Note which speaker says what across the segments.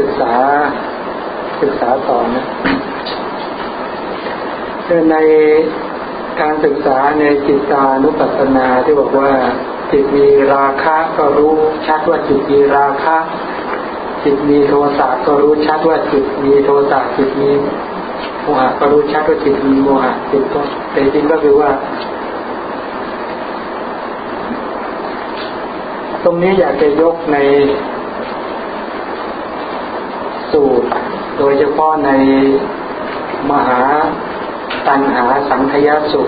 Speaker 1: ศึกษาศึกษาต่อนะในการศึกษาในจิตานุปัสสนาที่บอกว่า จิตมีราคะก็รู้ชัดว่าจิตมีราคะ จิตมีโทสะก็รู้ชัดว่าจิตมีโทสะจิตมีโมหะก็รู้ชัดว่าจิตมีโมหะจิตก็แต่จริงก็คือว่า ตรงนี้อยากจะยกใน สูตร โดยเฉพาะในมหาตันหาสังขยาสุ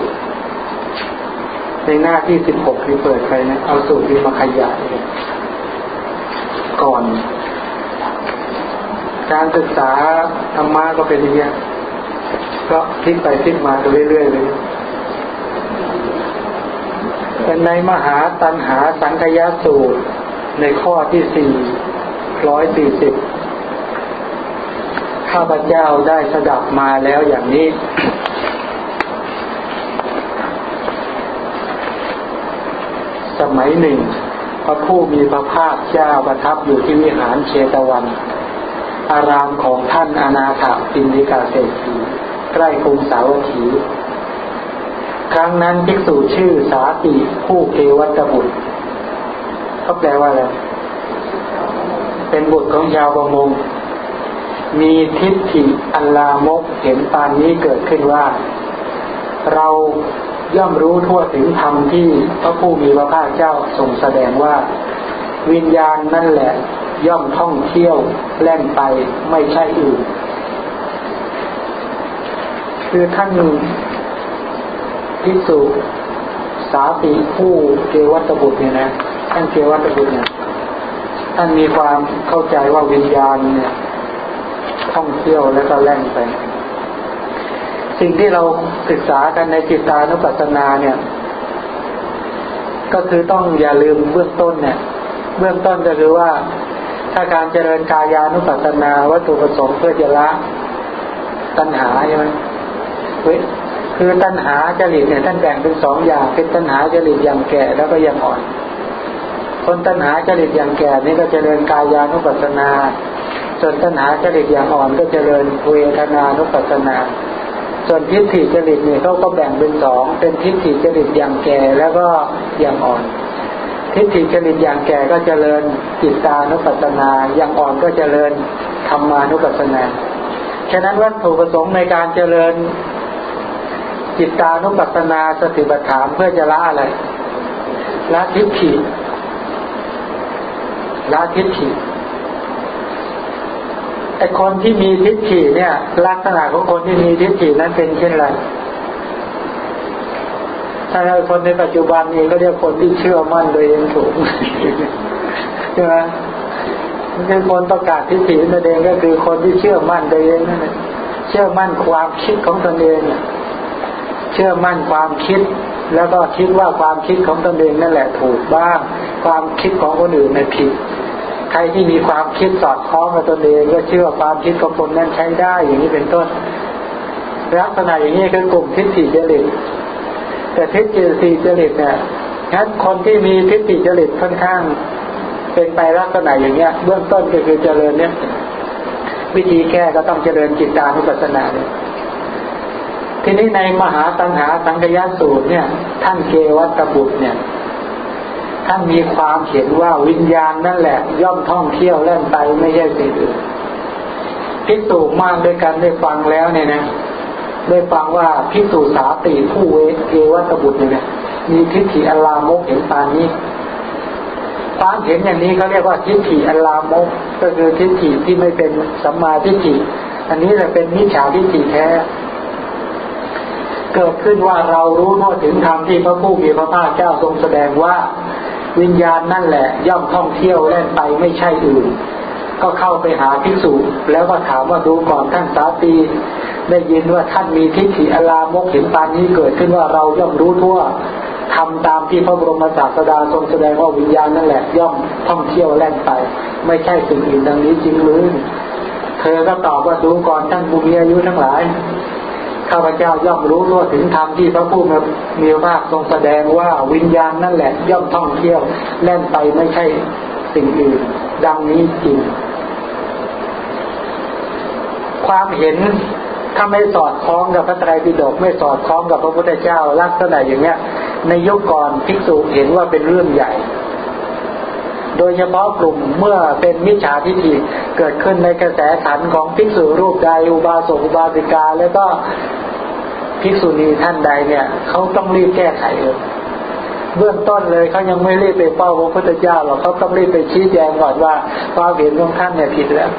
Speaker 1: ในหน้าที่สิบหกที่เปิดไปนะเอาสูตรนี้มาขยายก่อน การศึกษาธรรมะก็เป็นอย่างนี้ก็พลิกไปพลิกมาเรื่อยๆเลยแต่ในมหาตันหาสังขยาสูตร ในข้อที่สี่ร้อยสี่สิบ ข้าพเจ้าได้สดับมาแล้วอย่างนี้ สมัยหนึ่ง พระผู้มีพระภาคเจ้าประทับอยู่ที่วิหารเชตวัน อารามของท่านอนาถปินดิกาเศรษฐีใกล้กรุงสาวัตถีครั้งนั้นภิกษุชื่อสาติผู้เกวัตบุตรเขาแปลว่าอะไร เป็นบุตรของชาวประมง มีทิฏฐิอัลลามกเห็นปานนี้เกิดขึ้นว่า เราย่อมรู้ทั่วถึงธรรมที่พระผู้มีพระภาคเจ้าทรงแสดงว่า วิญญาณนั่นแหละ ย่อมท่องเที่ยวแล่นไปไม่ใช่อื่น คือท่านพิสุสาติผู้เกวัตบุตรเนี่ยนะท่านเกวัตบุตรเนี่ยท่านมีความเข้าใจว่าวิญญาณเนี่ย ท่องเที่ยวแล้วก็แล่นไป สิ่งที่เราศึกษากันในจิตานุปัสสนาเนี่ย ก็คือต้องอย่าลืมเบื้องต้นเนี่ย เบื้องต้นก็คือว่า ถ้าการเจริญกายานุปัสสนาวัตถุประสงค์เพื่อจะละตัณหาใช่ไหมเว้คือตัณหาจริตเนี่ยท่านแบ่งเป็นสองอย่างเป็นตัณหาจริตอย่างแก่แล้วก็อย่างอ่อน คนตัณหาจริตอย่างแก่นี่ก็เจริญกายานุปัสสนา ส่วนตัณหาจริตอย่างอ่อนก็เจริญเวทนานุปัสสนา ส่วนทิฏฐิจริตเนี่ยเขาก็แบ่งเป็นสองเป็นทิฏฐิจริตอย่างแก่แล้วก็อย่างอ่อน ทิฏฐิจริตอย่างแก่ก็เจริญจิตตานุปัสสนา อย่างอ่อนก็เจริญธรรมานุปัสสนาฉะนั้นวัตถุประสงค์ในการเจริญจิตตานุปัสสนาสติปัฏฐานเพื่อจะละอะไรละทิฏฐิละทิฏฐิ ไอคนที่มีทิฏฐิเนี่ย ลักษณะของคนที่มีทิฏฐินั้นเป็นเช่นไรถ้าเราคนในปัจจุบันนี้ก็เรียกคนที่เชื่อมั่นโดยเองถูกใช่ไหมมันเป็นคนประกาศทิฏฐินั่นเองก็คือคนที่เชื่อมั่นโดยเองนั่นเองเชื่อมั่นความคิดของตนเอง เชื่อมั่นความคิด แล้วก็คิดว่าความคิดของตนเองนั่นแหละถูกบ้าง ความคิดของคนอื่นในผิด ใครที่มีความคิดสอดคล้องกับตนเองก็เชื่อความคิดของคนนั้นใช้ได้อย่างนี้เป็นต้นลักษณะอย่างนี้คือกลุ่มทิฏฐิจริตแต่ทิฏฐิสีจริตเนี่ยงั้นคนที่มีทิฏฐิจริตค่อนข้าง เป็นไปลักษณะอย่างเงี้ย เบื้องต้นก็คือเจริญเนี่ย วิธีแก้ก็ต้องเจริญจิตตานุปัสสนาเนี่ยทีนี้ในมหาตัณหาสังกยสูตรเนี่ย ท่านเกวัตบุตรเนี่ย ท่านมีความเห็นว่าวิญญาณนั่นแหละ ย่อมท่องเที่ยวเล่นไปไม่ใช่สิ่งอื่นพิสูจมากด้วยกันได้ฟังแล้วเนี่ยนะได้ฟังว่าพิสูจสาติผู้เวเกวัตบุตรเนี่ยมีทิฏฐิอลามกเห็นปานนี้ความเห็นอย่างนี้เขาเรียกว่าทิฏฐิอลามกก็คือทิฏฐิที่ไม่เป็นสัมมาทิฏฐิ อันนี้จะเป็นมิจฉาทิฏฐิแท้เกิดขึ้นว่าเรารู้ทั่วถึงธรรมที่พระผู้มีพระภาคเจ้าทรงแสดงว่า วิญญาณนั่นแหละ ย่อมท่องเที่ยวแล่นไปไม่ใช่อื่น ก็เข้าไปหาภิกษุแล้วก็ถามว่าดูก่อนท่านสาตีได้ยินว่าท่านมีทิฏฐิอลามกเห็นปานนี้เกิดขึ้นว่าเราย่อมรู้ทั่วทำตามที่พระบรมศาสดาทรงแสดงว่าวิญญาณนั่นแหละ ย่อมท่องเที่ยวแล่นไป ไม่ใช่สิ่งอื่นดังนี้จริงหรือเธอก็ตอบว่าดูก่อนท่านบุญอายุทั้งหลาย ข้าพเจ้าย่อมรู้ทั่วถึงธรรมที่พระผู้มีพระภาคทรงแสดงว่าวิญญาณนั่นแหละย่อมท่องเที่ยวแล่นไปไม่ใช่สิ่งอื่น ดังนี้จริง ความเห็นถ้าไม่สอดคล้องกับพระไตรปิฎกไม่สอดคล้องกับพระพุทธเจ้าลักษณะอย่างเนี้ย ในยุคก่อนภิกษุเห็นว่าเป็นเรื่องใหญ่ โดยเฉพาะกลุ่มเมื่อเป็นมิจฉาทิฏฐิเกิดขึ้นในกระแสขันของภิกษุรูปใดอุบาสกอุบาสิกา แล้วก็ภิกษุณีท่านใดเนี่ยเขาต้องรีบแก้ไขเลยเบื้องต้นเลยเขายังไม่รีบไปเป้าพระพุทธเจ้าหรอกเขาต้องรีบไปชี้แจงก่อนว่าความเห็นของท่านเนี่ยผิดแล้ว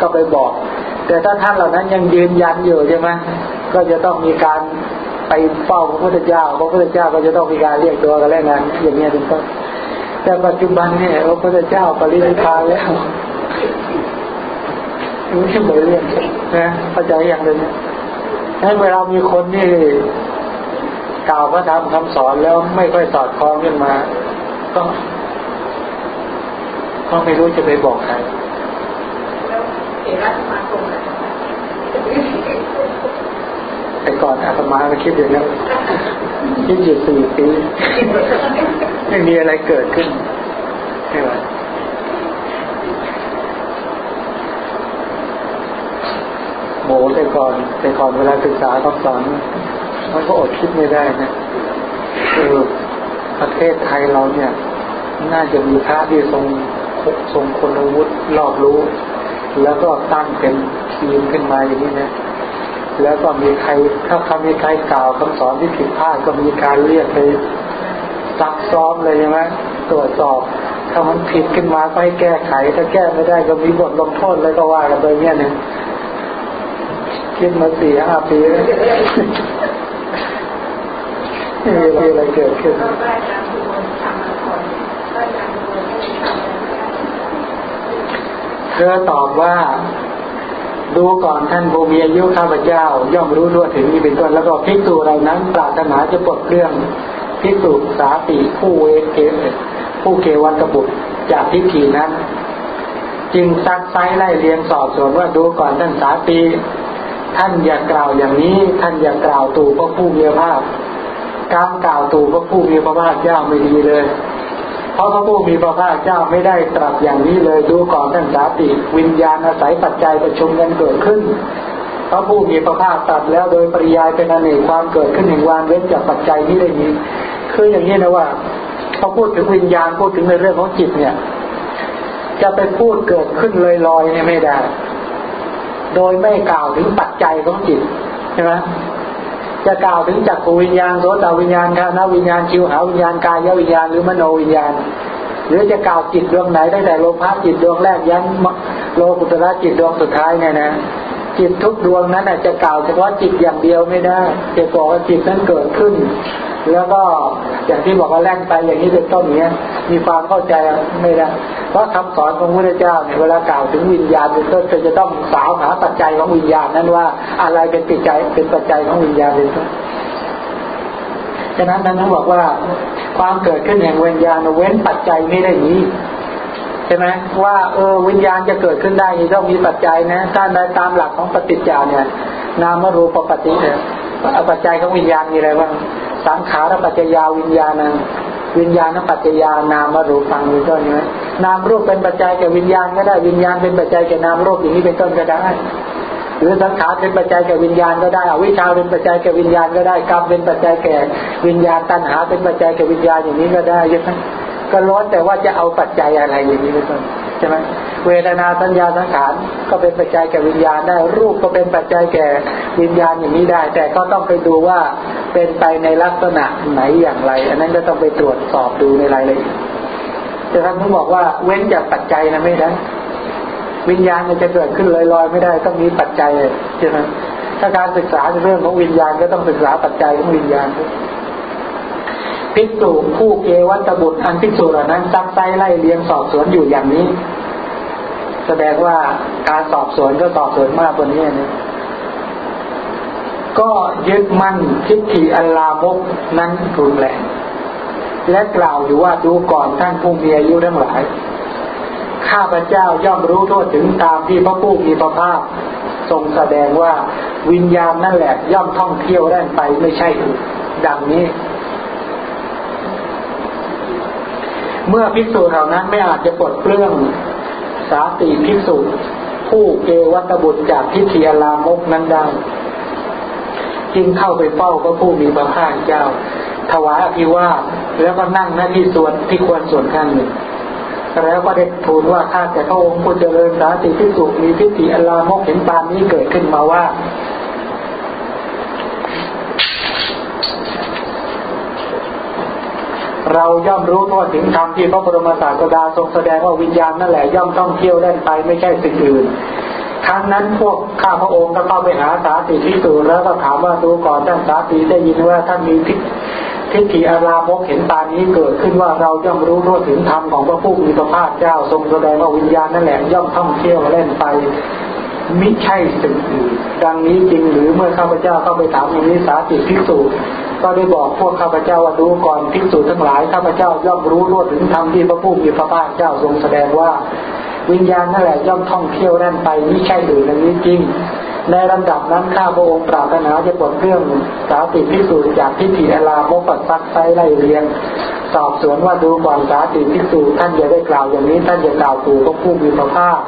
Speaker 1: ก็ไปบอก แต่ถ้าท่านเหล่านั้นยังยืนยันอยู่ใช่ไหมก็จะต้องมีการไปเฝ้าพระพุทธเจ้า พระพุทธเจ้าก็จะต้องมีการเรียกตัวกันแล้วงานอย่างนี้เป็นต้น แต่ปัจจุบันเนี่ยพระพุทธเจ้าปรินิพานแล้วไม่ใช่เหมือนเรื่องนะเข้าใจอย่างเดียวให้เวลามีคนนี่กล่าวพระธรรมคำสอนแล้วไม่ค่อยสอดคล้องขึ้นมา ก็ก็ไม่รู้จะไปบอกใครแล้ว
Speaker 2: เอรัสมาคม
Speaker 1: แต่ก่อนอาตมาไปคิดอย่างนั้นคิดอยู่สี่ปีไม่มีอะไรเกิดขึ้นใช่ไหมโหแต่ก่อนแต่ก่อนเวลาศึกษาคำสอนมันก็อดคิดไม่ได้นะคือประเทศไทยเราเนี่ย น่าจะมีพระที่ทรงทรงคนอาวุธรอบรู้ แล้วก็ตั้งเป็นทีมขึ้นมาอย่างนี้นะ แล้วก็มีใครถ้าเขามีใครกล่าวคำสอนที่ผิดพลาดก็มีการเรียกไปซักซ้อมเลยใช่ไหมตรวจสอบถ้ามันผิดขึ้นมาก็ให้แก้ไข ถ้าแก้ไม่ได้ก็มีบทลงโทษเลยก็ว่ากันไปเนี่ยนึ่งคิดมาสี่ห้าปีแล้วไม่มีอะไรเกิดขึ้นเธอตอบว่า ดูก่อนท่านผู้มีอายุข้าพเจ้า ย่อมรู้ทั่วถึงนี้เป็นต้นแล้วก็พิสูจเรานั้นปรารถนาจะปลดเรื่องพิสูจสาติผู้เอเกผู้เกวันกบุตรจากทิฏฐินั้น จึงซักไซไล่เรียงสอบสวนว่าดูก่อนท่านสาตีท่านอย่ากล่าวอย่างนี้ ท่านอย่ากล่าวตู่พระผู้มีภาคการกล่าวตู่พระผู้มีพระภาคเจ้าไม่ดีเลย เพราะพระผู้มีพระภาคเจ้าไม่ได้ตรัสอย่างนี้เลยดูก่อนท่านสาติวิญญาณอาศัยปัจจัยประชุมกันเกิดขึ้นพระผู้มีพระภาคตรัสแล้วโดยปริยายเป็นอเนกความเกิดขึ้นแห่งวานเว้นจากปัจจัยนี้ได้นี้คืออย่างนี้นะว่าพอพูดถึงวิญญาณพูดถึงในเรื่องของจิตเนี่ย จะไปพูดเกิดขึ้นลอยๆเนี่ยไม่ได้ โดยไม่กล่าวถึงปัจจัยของจิตใช่ไหม จะกล่าวถึงจักรวิญญาณโสตวิญญาณคานวิญญาณชิวหาวิญญาณกายวิญญาณหรือมโนวิญญาณ หรือจะกล่าวจิตดวงไหนได้แต่โลภะจิตดวงแรกยันโลกุตระจิตดวงสุดท้ายเนี่ยนะจิตทุกดวงนั้นอาจจะกล่าวเฉพาะจิตอย่างเดียวไม่ได้จะบอกว่าจิตนั้นเกิดขึ้น แล้วก็อย่างที่บอกว่าแล่นไปอย่างนี้เป็นต้นเนี้ย มีความเข้าใจไม่ได้เพราะคำสอนของพระเจ้าเนี่ยเวลากล่าวถึงวิญญาณเป็นต้นจะต้องสาวหาปัจจัยของวิญญาณนั้นว่าอะไรเป็นปัจจัยเป็นปัจจัยของวิญญาณเป็นต้นฉะนั้นท่านบอกว่า ความเกิดขึ้นแห่งวิญญาณเว้นปัจจัยไม่ได้นี้ใช่ไหมว่าเออวิญญาณจะเกิดขึ้นได้ต้องมีปัจจัยนะถ้าในตามหลักของปฏิจจาเนี่ย นามรูปปฏิเนี่ยปัจจัยของวิญญาณมีอะไรบ้าง สังขารปัจจยาวิญญาณังวิญญาณปัจจยานามรูปังมีต้นไหมนามรูปเป็นปัจจัยแก่วิญญาณก็ได้วิญญาณเป็นปัจจัยแก่นามรูปอย่างนี้เป็นต้นก็ได้ หรือสังขารเป็นปัจจัยแก่วิญญาณก็ได้อวิชชาเป็นปัจจัยแก่วิญญาณก็ได้กรรมเป็นปัจจัยแก่วิญญาณตัณหาเป็นปัจจัยแก่วิญญาณอย่างนี้ก็ได้ใช่ไหมก็ล้วนแต่ว่าจะเอาปัจจัยอะไรอย่างนี้เป็นต้น ใช่ไหมเวทนาสัญญาสังขารก็เป็นปัจจัยแก่วิญญาณได้ รูปก็เป็นปัจจัยแก่วิญญาณอย่างนี้ได้ แต่ก็ต้องไปดูว่าเป็นไปในลักษณะไหนอย่างไร อันนั้นก็ต้องไปตรวจสอบดูในรายละเอียดแต่ท่านต้บอกว่าเว้นจากปัจจัยนะไม่ได้วิญญาณมันจะเกิดขึ้นลอยๆไม่ได้ต้องมีปัจจัยใช่ไหมถ้าการศึกษาในเรื่องของวิญญาณก็ต้องศึกษาปัจจัยของวิญญาณ พิสูจผู้เกวัตบุตรอันพิสูจน์นั้นซักไซไล่เลียงสอบสวนอยู่อย่างนี้ แสดงว่าการสอบสวนก็สอบสวนมากกว่านี้นะก็ยึดมั่นทิฏฐิอัลลามกนั้นรุนแรงและกล่าวอยู่ว่าดูก่อนท่านผู้มีอายุทั้งหลาย ข้าพเจ้าย่อมรู้โทษถึงตามที่พระผู้มีพระภาคทรงแสดงว่าวิญญาณนั่นแหละย่อมท่องเที่ยวแล่นไปไม่ใช่ดังนี้ เมื่อภิกษุเหล่านั้นไม่อาจจะปลดเปลื้องสาติภิกษุผู้เกวัตบุตรจากทิฏฐิลามกนั้นได้จึงเข้าไปเฝ้าพระผู้มีพระภาคเจ้า ถวายอภิวาทแล้วก็นั่งหน้าที่ส่วนที่ควรส่วนข้างหนึ่ง แล้วก็ได้ทูลว่าข้าแต่พระองค์ผู้เจริญสาติพิสุมีทิฏฐิอลามกเห็นปานนี้เกิดขึ้นมาว่า เราย่อมรู้ทั่วถึงธรรมที่พระบรมศาสดาทรงแสดงว่าวิญญาณนั่นแหละย่อมต้องเที่ยวเล่นไปไม่ใช่สิ่งอื่นครั้งนั้นพวกข้าพระองค์ก็เข้าไปหาสาติพิสูแล้วก็ถามว่าดูก่อนท่านสาติได้ยินว่าท่านมีทิทิฏฐิอารามกเห็นปานนี้เกิดขึ้นว่าเราย่อมรู้ทั่วถึงธรรมของพระผู้มีพระภาคเจ้าทรงแสดงว่าวิญญาณนั่นแหละย่อมท่องเที่ยวเล่นไป มิใช่สิ่งอื่นดังนี้จริงหรือเมื่อข้าพเจ้าเข้าไปถามอย่างนี้สาติพิสูจก็ได้บอกพวกข้าพเจ้าว่าดูก่อนพิสูจทั้งหลายข้าพเจ้าย่อมรู้ทั่วถึงธรรมที่พระผู้มีพระภาคเจ้าทรงแสดงว่า วิญญาณนั่นแหละย่อมท่องเที่ยวเล่นไปมิใช่อื่นดังนี้จริงในลำดับนั้นข้าพระองค์ปรารถนาจะบทเรื่องสาติพิสูจน์จากพิธีอลาโมกปัสซักไซไล่เรียง สอบสวนว่าดูก่อนสาติพิสูจน์ท่านอย่าได้กล่าวอย่างนี้ท่านอย่ากล่าวตู่พระผู้มีพระภาค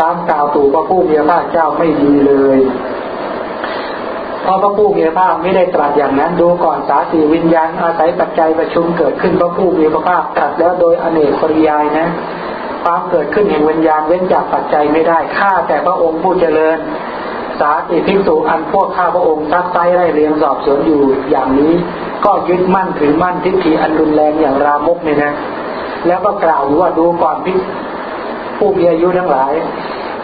Speaker 1: ตามกล่าวตู่พระผู้มีพระภาคเจ้าไม่ดีเลยเพราะพระผู้มีพระภาคไม่ได้ตรัสอย่างนั้นดูก่อนสาติวิญญาณอาศัยปัจจัยประชุมเกิดขึ้นพระผู้มีพระภาคตรัสแล้วโดยอเนกปริยายนะความเกิดขึ้นแห่งวิญญาณเว้นจากปัจจัยไม่ได้ข้าแต่พระองค์ผู้เจริญ สาติภิกษุอันพวกข้าพระองค์ซักไซไล่เรียงสอบสวนอยู่อย่างนี้ ก็ยึดมั่นถือมั่นทิฏฐิอันรุนแรงอย่างรามกเนี่ยนะ แล้วก็กล่าวว่าดูก่อนพิ ผู้มีอายุทั้งหลาย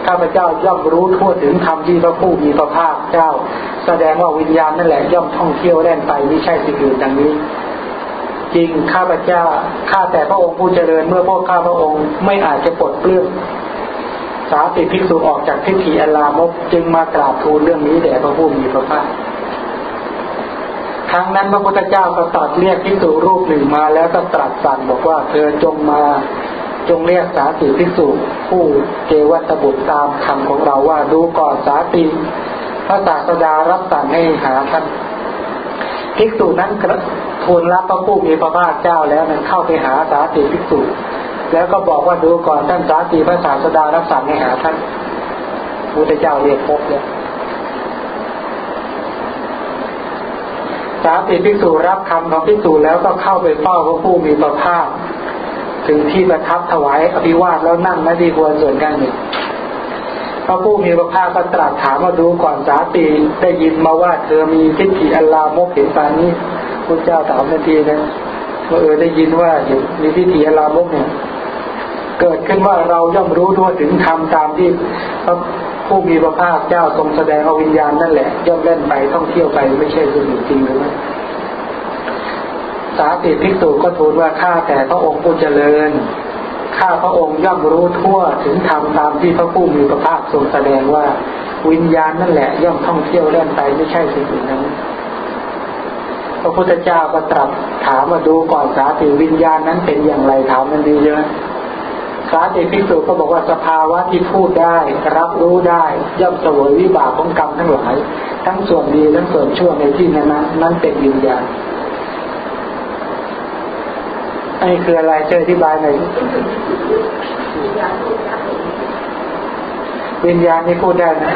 Speaker 1: ข้าพเจ้าย่อมรู้ทั่วถึงธรรมที่พระผู้มีพระภาคเจ้า แสดงว่าวิญญาณนั่นแหละย่อมท่องเที่ยวแล่นไปไม่ใช่สิ่งอื่นดังนี้ จริงข้าพเจ้าข้าแต่พระองค์ผู้เจริญเมื่อพวกข้าพระองค์ไม่อาจจะปลดเปลื้องสาติภิกษุออกจากทิฏฐิอลามกจึงมากราบทูลเรื่องนี้แด่พระผู้มีพระภาคครั้งนั้นพระพุทธเจ้าก็ตรัสเรียกภิกษุรูปหนึ่งมาแล้วก็ตรัสสั่งบอกว่าเธอจงมา จงเรียกสาติภิกษุผู้เกวัตบุตรตามคำของเราว่าดูก่อนสาติพระศาสดารับสั่งให้หาท่านภิกษุนั้นทูลรับพระผู้มีพระภาคเจ้าแล้วนั้นเข้าไปหาสาติภิกษุ แล้วก็บอกว่าดูก่อนท่านสาตีพระศาสดารับสั่งให้หาท่านพุทธเจ้าเรียกพบเลยสาติภิกษุรับคำของภิกษุแล้วก็เข้าไปเฝ้าพระผู้มีพระภาค ถึงที่ประทับถวายอภิวาทแล้วนั่งนาทีควรส่วนกันหนึ่งพระผู้มีพระภาคก็ตรัสถามว่าดูก่อนสาตีได้ยินมาว่าเธอมีทิฏฐิอัลลามกเห็นปานนี้พระเจ้าถามทันทีนะว่าเออได้ยินว่าเห็นมีทิฏฐิอัลลามกเนี่ยเกิดขึ้นว่าเราย่อมรู้ทั่วถึงธรรมตามที่พระผู้มีพระภาคเจ้าทรงแสดงเอาวิญญาณนั่นแหละย่อมเล่นไปท่องเที่ยวไปไม่ใช่สิ่งจริงหรือไม่ สาติภิกษุก็ทูลว่าข้าแต่พระองค์ผู้เจริญ ข้าพระองค์ย่อมรู้ทั่วถึงธรรมตามที่พระผู้มีพระภาคทรงแสดงว่าวิญญาณนั่นแหละย่อมท่องเที่ยวเล่นไปไม่ใช่สิ่งอื่นนั้น พระพุทธเจ้าก็ตรัสถามมาดูก่อนสาติวิญญาณนั้นเป็นอย่างไรถามมันดีเยอะสาติภิกษุก็บอกว่าสภาวะที่พูดได้ รับรู้ได้ ย่อมเสวยวิบากของกรรมทั้งหลาย ทั้งส่วนดีทั้งส่วนชั่วในที่นั้นนั้นเป็นวิญญาณ อันนี้คืออะไรเจออธิบายหน่อยวิญญาณนี่พูดได้นะ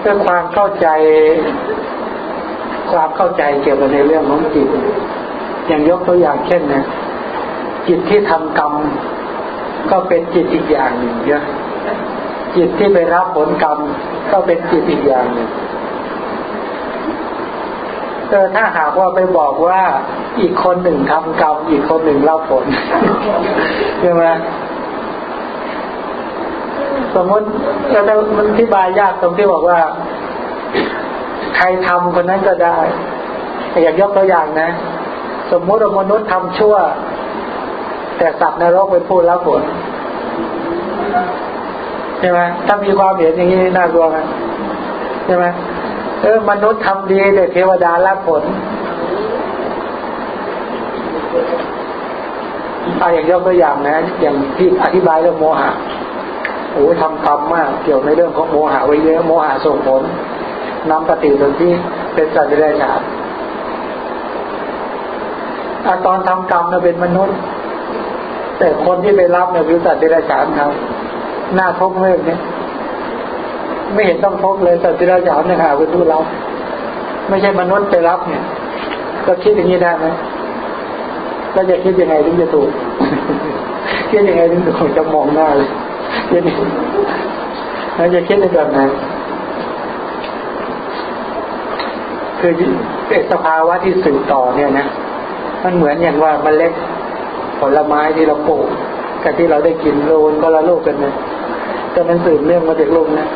Speaker 1: เพื่อความเข้าใจ ความเข้าใจเกี่ยวกับในเรื่องของจิต อย่างยกตัวอย่างเช่นนะจิตที่ทำกรรม ก็เป็นจิตอีกอย่างหนึ่งเยอะจิตที่ไปรับผลกรรม ก็เป็นจิตอีกอย่างหนึ่ง เออถ้าหากว่าไปบอกว่าอีกคนหนึ่งทำกรรมอีกคนหนึ่งรับผลใช่ไหมสมมติเรามันอธิบายยากตรงที่บอกว่า ใครทำคนนั้นก็ได้อยากยกตัวอย่างนะ สมมติว่ามนุษย์ทำชั่ว แต่สัตว์ในโลกเป็นผู้รับผลใช่ไหมถ้ามีความเห็นอย่างนี้น่ากลัวไหมใช่ไหม เออมนุษย์ทำดีแต่เทวดารับผลอาอย่างยกตัวอย่างนะ อย่างที่อธิบายเรื่องโมหะโอ้ทำกรรมมาก เกี่ยวในเรื่องของโมหะไว้เยอะโมหะส่งผลนำปฏิสนธิเป็นสัตว์เดรัจฉานตอนทำกรรมเนี่ยเป็นมนุษย์ แต่คนที่ไปรับเนี่ยคือสัตว์เดรัจฉานเขาหน้าทบเรื่องนี้ ไม่เห็นต้องทบเลยสัตว์เรัจฉาเนี่ยหาเป็นผู้รับไม่ใช่มนุษย์ไปรับเนี่ยก็คิดอย่างนี้ได้ไหมก็จะคิดยังไงถึงจะถูกคิดยังไงถึงถูกจะมองหน้าเลยคิดแล้วจะคิดในแบบไหนคือสภาวะที่สืบต่อเนี่ยนะมันเหมือนอย่างว่าเมล็ดผลไม้ที่เราปลูกกับที่เราได้กินโลนก็ละโลกกันนะแต่มันสืบเนื่องมาจากลูกนะ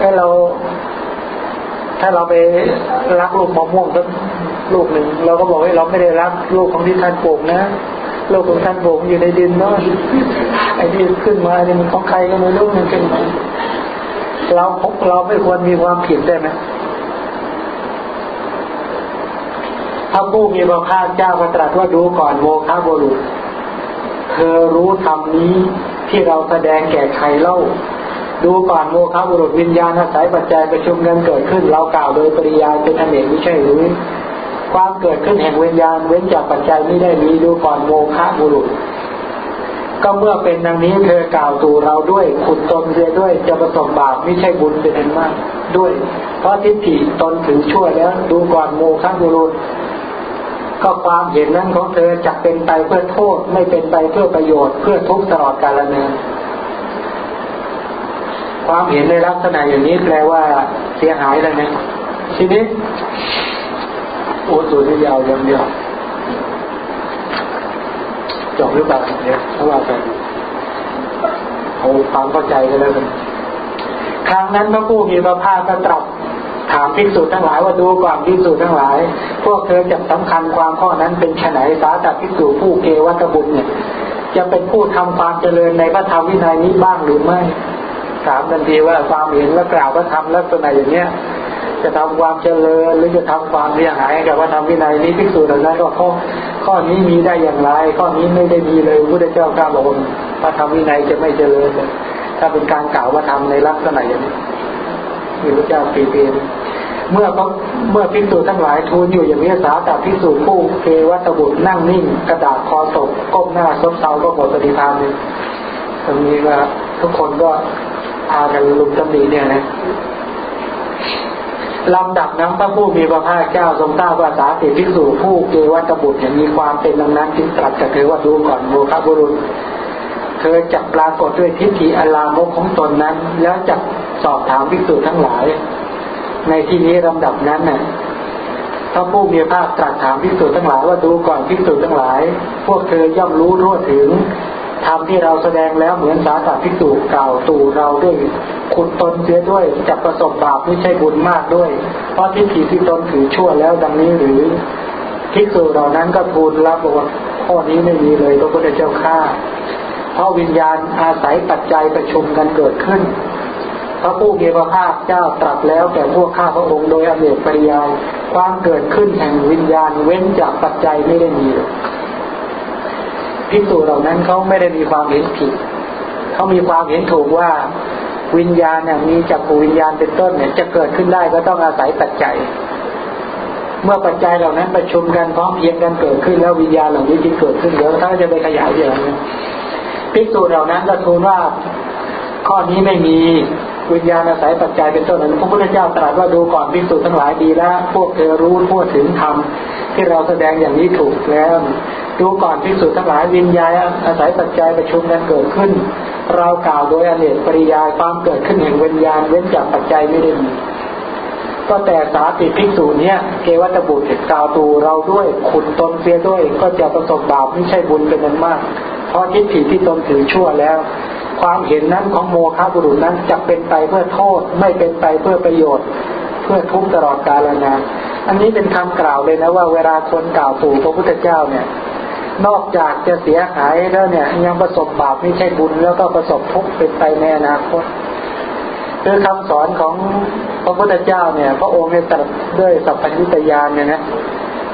Speaker 1: ถ้าเรา ถ้าเราไปรักลูกมะม่วงสักลูกหนึ่งเราก็บอกว่าเราไม่ได้รักลูกของที่ท่านปลูกนะลูกของท่านปลูกอยู่ในดินเนาะไอ้ที่ขึ้นมาเนี่ยมันของใครก็ไม่รู้มันขึ้นมาเราเราไม่ควรมีความผิดได้ไหมพระผู้มีพระภาคเจ้าก็ตรัสว่าดูก่อนโมฆะบุรุษ เธอรู้ธรรมนี้ที่เราแสดงแก่ใครเล่า ดูก่อนโมฆะบุรุษวิญญาณอาศัยปัจจัยประชุมกันเกิดขึ้น เรากล่าวโดยปริยายเป็นอเนกไม่ใช่หรือความเกิดขึ้นแห่งวิญญาณเว้นจากปัจจัยไม่ได้มีดูก่อนโมฆะบุรุษ ก็เมื่อเป็นดังนี้เธอกล่าวตู่เราด้วยขุดตนเสียด้วยจะประสบบาปไม่ใช่บุญเป็นอันมาก ด้วย เพราะทิฏฐิตนถึงชั่วแล้วดูก่อนโมฆะบุรุษก็ความเห็นนั้นของเธอจะเป็นไปเพื่อโทษไม่เป็นไปเพื่อประโยชน์เพื่อทุกตลอดกาลนาน ความเห็นในลักษณะอย่างนี้แปลว่าเสียหายแล้วนะชีวิตโอ้ตัวที่ยาวยังเดียวจบหรือเปล่าเนี่ยเพราะว่าไปเอาความเข้าใจกันแล้วกันครั้งนั้นพระผู้มีพระภาคก็ตรัสถามภิกษุทั้งหลายว่าดูก่อนภิกษุทั้งหลาย พวกเธอจะสำคัญความข้อนั้นเป็นไนสาตัภิกษุผู้เกวัตบุญเนี่ย จะเป็นผู้ทำความเจริญในพระธรรมวินัยนี้บ้างหรือไม่ ถามทันทีว่าความเห็นและกล่าวพระธรรมลักษณะอย่างเนี้ยจะทำความเจริญหรือจะทำความเสียหายกับพระธรรมวินัยนี้ภิกษุเหล่านั้นก็ข้อข้อนี้มีได้อย่างไร ข้อนี้ไม่ได้มีเลยพระพุทธเจ้ากล่าวบอกว่าพระธรรมวินัยจะไม่เจริญถ้าเป็นการกล่าวว่าทำในลักษณะอย่างนี้มีพระเจ้าปีเตียนเมื่อเมื่อพิสูจน์ทั้งหลายทูลอยู่อย่างนี้สาแต่พิสูจน์ผู้เกวัตบุตรนั่งนิ่ง กระดาษคอศพก้มหน้าซบเซาก็หมดปฏิภาณเลยตรงนี้ว่าทุกคนก็ พากันลุมตำหนิเนี่ยนะลำดับนั้นพระผู้มีพระภาคเจ้าทรงทราบว่าสาติพิสูจผู้เกวัตบุตรมีความเป็นดังนั้นจึงตรัสกับเธอว่าดูก่อนโมฆะบุรุษ เธอจับปรากฏด้วยทิฏฐิอลามกของตนนั้น แล้วจับสอบถามพิสูจทั้งหลาย ในที่นี้ลำดับนั้นน่ะพระผู้มีภาคตรัสถามพิสูจน์ทั้งหลายว่าดูก่อนพิสูจน์ทั้งหลาย พวกเธอย่อมรู้ทั่วถึง ธรรมที่เราแสดงแล้วเหมือนสาสาพิสูจน์กล่าวตู่เราด้วยคุณตนเสียด้วยจะประสบบาปไม่ใช่บุญมากด้วย เพราะทิฏฐิที่ตนถือชั่วแล้วดังนี้หรือพิสูจเหล่านั้นก็ทูลรับว่าข้อนี้ไม่มีเลยพระพุทธเจ้าข้าเพราะวิญญาณอาศัยปัจจัยประชุมกันเกิดขึ้นพระผู้มีพระภาคเจ้าตรัสแล้วแก่พวกข้าพระองค์โดยอเนกปริยายความเกิดขึ้นแห่งวิญญาณเว้นจากปัจจัยไม่ได้มี พิสูจเหล่านั้นเขาไม่ได้มีความเห็นผิดเขามีความเห็นถูกว่าวิญญาณเนี่ยมีจักรวิญญาณเป็นต้นเนี่ยจะเกิดขึ้นได้ก็ต้องอาศัยปัจจัย เมื่อปัจจัยเหล่านั้นประชุมกันพร้อมเพียงกันเกิดขึ้นแล้ววิญญาณเหล่านี้จึงเกิดขึ้นเดี๋ยวถ้าจะไปขยายอย่างนี้พิสูจเหล่านั้นก็ทูลว่าข้อนี้ไม่มี วิญญาณอาศัยปัจจัยเป็นต้นนั้นพระพุทธเจ้าตรัสว่าดูก่อนพิสูจน์ทั้งหลายดีแล้วพวกเธอรู้ทั่วถึงธรรมที่เราแสดงอย่างนี้ถูกแล้วดูก่อนพิสูจน์ทั้งหลายวิญญาณอาศัยปัจจัยประชุมกันเกิดขึ้น เรากล่าวโดยอเนกปริยายความเกิดขึ้นแห่งวิญญาณเว้นจากปัจจัยไม่ได้มีก็แต่สาติภิกษุเนี้ยเกวัตบุตรกล่าวตูเราด้วยขุนตนเสียด้วยก็จะประสบบาปไม่ใช่บุญเป็นนั้นมาก เพราะทิฏฐิที่ตนถือชั่วแล้ว ความเห็นนั้นของโมฆะบุรุษนั้นจะเป็นไปเพื่อโทษ ไม่เป็นไปเพื่อประโยชน์ เพื่อทุกตลอดกาลนานอันนี้เป็นคำกล่าวเลยนะว่าเวลาคนกล่าวสู่พระพุทธเจ้าเนี่ย นอกจากจะเสียหายแล้วเนี่ย ยังประสบบาปไม่ใช่บุญแล้วก็ประสบทุกข์เป็นไปในอนาคตคือคำสอนของพระพุทธเจ้าเนี่ย พระองค์ในตรัสด้วยสัพพัญญุตยานเนี่ยนะ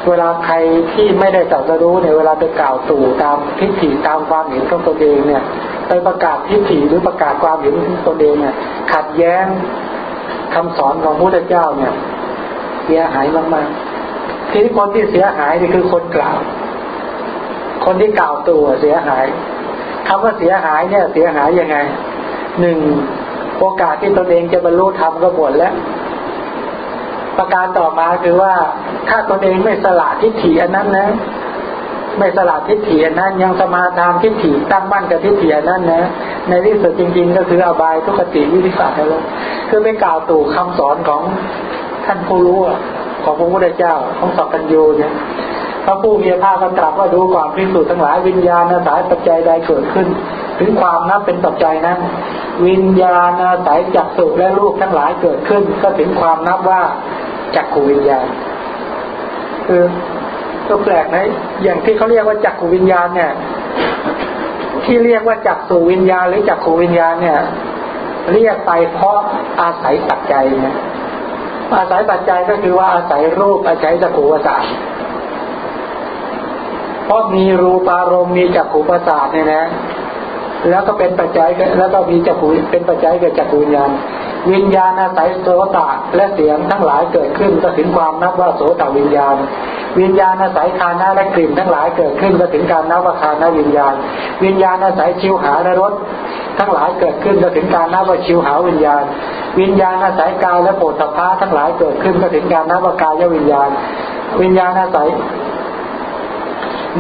Speaker 1: เวลาใครที่ไม่ได้ตรัสรู้เนี่ยเวลาไปกล่าวตู่ตามทิฏฐิตามความเห็นของตัวเองเนี่ย ไปประกาศทิฏฐิหรือประกาศความเห็นของตนเองเนี่ยขัดแย้งคำสอนของพระพุทธเจ้าเนี่ย เสียหายมากๆทีนี้คนที่เสียหายนี่คือคนกล่าว คนที่กล่าวตัวเสียหายคำว่าเสียหายเนี่ย เสียหายยังไงหนึ่งโอกาสที่ตนเองจะบรรลุธรรมก็หมดแล้ว ประการต่อมาคือว่าถ้าตนเองไม่สละทิฏฐิอันนั้นนะ ไม่สละทิฏฐินั้นยังสมาทานทิฏฐิตั้งมั่นกับทิฏฐินั้นนะ ในที่สุดจริง ๆ ก็คืออบายทุกขติวิธิศาสตร์แล้วคือไปกล่าวตู่คำสอนของท่านผู้รู้ของพระพุทธเจ้าของสัพพัญญูเนี่ยพระผู้มีพระภาคตรัสว่าดูก่อนพิสูจน์ทั้งหลายวิญญาณอาศัยปัจจัยใดเกิดขึ้น ถึงความนับเป็นปัจจัยนั้น วิญญาณอาศัยจักสุและรูปทั้งหลายเกิดขึ้น ก็ถึงความนับว่าจักขูวิญญาณคือ ก็แปลกนะอย่างที่เขาเรียกว่าจักขูวิญญาณเนี่ย ที่เรียกว่าจักสุวิญญาณหรือจักขูวิญญาณเนี่ย เรียกไปเพราะอาศัยปัจจัยนะอาศัยปัจจัยก็คือว่าอาศัยรูปอาศัยจักขูประสาทเพราะมีรูปารมณ์มีจักขูประสาทเนี่ยนะ แล้วก็เป็นปัจจัยแล้วก็มีจักขูเป็นปัจจัยกับจักขูวิญญาณ วิญญาณอาศัยโสตะและเสียงทั้งหลายเกิดขึ้นก็ถึงความนับว่าโสตวิญญาณ วิญญาณอาศัยคานะและกลิ่นทั้งหลายเกิดขึ้นก็ถึงการนับว่าคานะวิญญาณ วิญญาณอาศัยชิวหาและรสทั้งหลายเกิดขึ้นก็ถึงการนับว่าชิวหาวิญญาณ วิญญาณอาศัยกายและโผฏฐะทั้งหลายเกิดขึ้นก็ถึงการนับว่ากายวิญญาณ วิญญาณอาศัย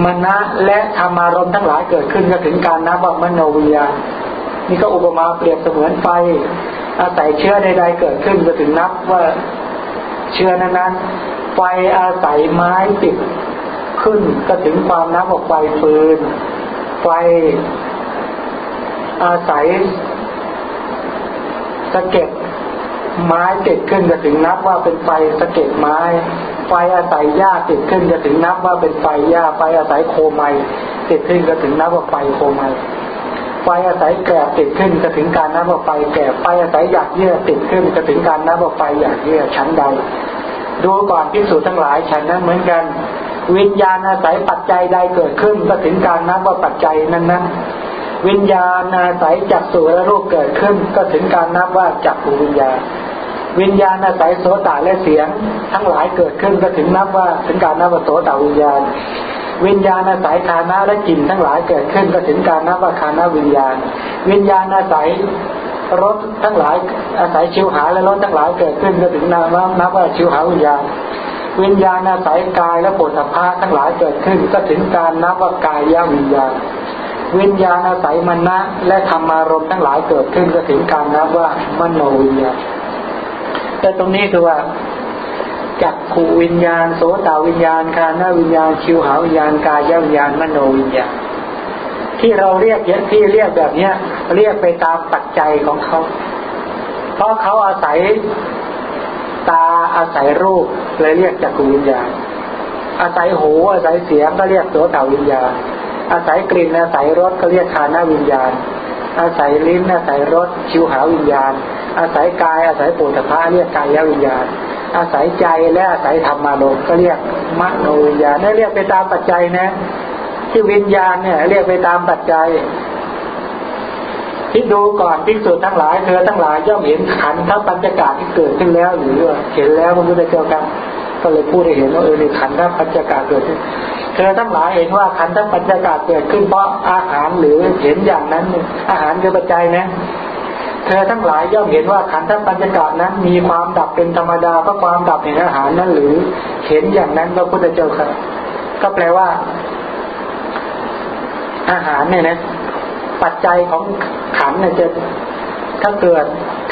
Speaker 1: มณะและธรรมารมทั้งหลายเกิดขึ้นก็ถึงการนับว่ามโนวิญญาณนี่ก็อุปมาเปรียบเสมือนไฟ อาศัยเชื้อใดๆเกิดขึ้นก็ถึงนับว่าเชื้อนั้นๆไฟอาศัยไม้ติดขึ้นก็ถึงความนับว่าไฟฟืน ไฟอาศัยสะเก็ดไม้ติดขึ้นจะถึงนับว่าเป็นไฟสะเก็ดไม้ ไฟอาศัยหญ้าติดขึ้นจะถึงนับว่าเป็นไฟหญ้าไฟอาศัยโคไมติดขึ้นก็ถึงนับว่าไฟโคไม ไฟอาศัยแกบติดขึ้นจะถึงการนับว่าไฟแกบไฟอาศัยหยาดเยื่อติดขึ้นจะถึงการนับว่าไฟหยาดเยื่อชั้นใดดูก่อนพิสูจทั้งหลายฉันนั้นเหมือนกัน วิญญาณอาศัยปัจจัยใดเกิดขึ้นก็ถึงการนับว่าปัจจัยนั้นนั้นวิญญาณอาศัยจักสุและรูปเกิดขึ้น ก็ถึงการนับว่าจักขูวิญญาณ วิญญาณอาศัยโสตและเสียง ทั้งหลายเกิดขึ้นก็ถึงนับว่าถึงการนับว่าโสตวิญญาณ วิญญาณอาศัยคานะและกลิ่นทั้งหลายเกิดขึ้นก็ถึงการนับว่าคานะวิญญาณ วิญญาณอาศัยรถทั้งหลายอาศัยชิวหาและรถทั้งหลายเกิดขึ้นก็ถึงนับว่านับว่าชิวหาวิญญาณ วิญญาณอาศัยกายและปุถะพาทั้งหลายเกิดขึ้น ก็ถึงการนับว่ากายยวิญญาณ วิญญาณอาศัยมณะและธรรมารมทั้งหลายเกิดขึ้นก็ถึงการนับว่ามโนวิญญาณแต่ตรงนี้คือว่า จักขูวิญญาณ โสตวิญญาณคานาวิญญาณ ชิวหาวิญญาณกายวิญญาณมโนวิญญาณ ที่เราเรียกที่เรียกแบบเนี้ย เรียกไปตามปัจจัยของเขา เพราะเขาอาศัยตาอาศัยรูปเลยเรียกจักขูวิญญาณ อาศัยหูอาศัยเสียงก็เรียกโสตวิญญาณ อาศัยกลิ่นอาศัยรสก็เรียกคานาวิญญาณ อาศัยลิ้นอาศัยรสชิวหาวิญญาณ อาศัยกายอาศัยปุถะพะเรียกกายวิญญาณ อาศัยใจและอาศัยธรรมารมก็เรียกมโนวิญญาณนี่เรียกไปตามปัจจัยนะ ที่วิญญาณเนี่ย เรียกไปตามปัจจัยที่ดูก่อนพิสูจน์ทั้งหลายเธอทั้งหลายย่อมเห็นขันทั้งปัญจกาที่เกิดขึ้นแล้วหรือเห็นแล้วมันก็จะเกี่ยวกันก็เลยพูดให้เห็นว่าเออในขันทั้งปัญจกาเกิดขึ้นเธอทั้งหลายเห็นว่าขันทั้งปัญจกาเกิดขึ้นเพราะอาหารหรือเห็นอย่างนั้นอาหารคือปัจจัยนะ เธอทั้งหลายย่อมเห็นว่าขันธ์ปัญจกานั้นมีความดับเป็นธรรมดาเพราะความดับแห่งอาหารนั้นหรือเห็นอย่างนั้นพระพุทธเจ้าครับ ก็แปลว่า อาหารเนี่ยนะปัจจัยของขันเนี่ยจะถ้าเกิด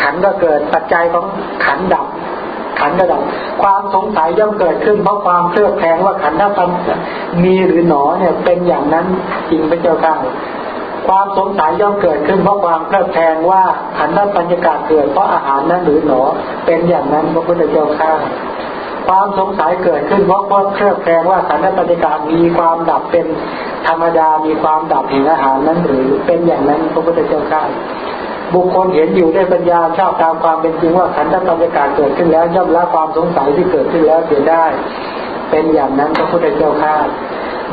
Speaker 1: ขันก็เกิดปัจจัยของขันดับ ขันก็ดับ ความสงสัยย่อมเกิดขึ้นเพราะความเครือบแคลงว่าขันธ์ทั้งปัญมีหรือหนอเนี่ยเป็นอย่างนั้นจริงพระเจ้าข้า ความสงสัยย่อมเกิดขึ้นเพราะความเครือแคลงว่าขันธ์ปัญญากาศเกิดเพราะอาหารนั้นหรือหนอ เป็นอย่างนั้นพระพุทธเจ้าข้าความสงสัยเกิดขึ้นเพราะความเครือบแคลงว่าขันธ์ปัญญากาศมีความดับเป็นธรรมดามีความดับแห่งอาหารนั้นหรือเป็นอย่างนั้นพระพุทธเจ้าข้าบุคคลเห็นอยู่ด้วยปัญญาชอบตามความเป็นจริงว่าขันธ์ปัญญากาศเกิดขึ้นแล้วย่อมละความสงสัยที่เกิดขึ้นแล้วเสียได้ เป็นอย่างนั้นพระพุทธเจ้าข้า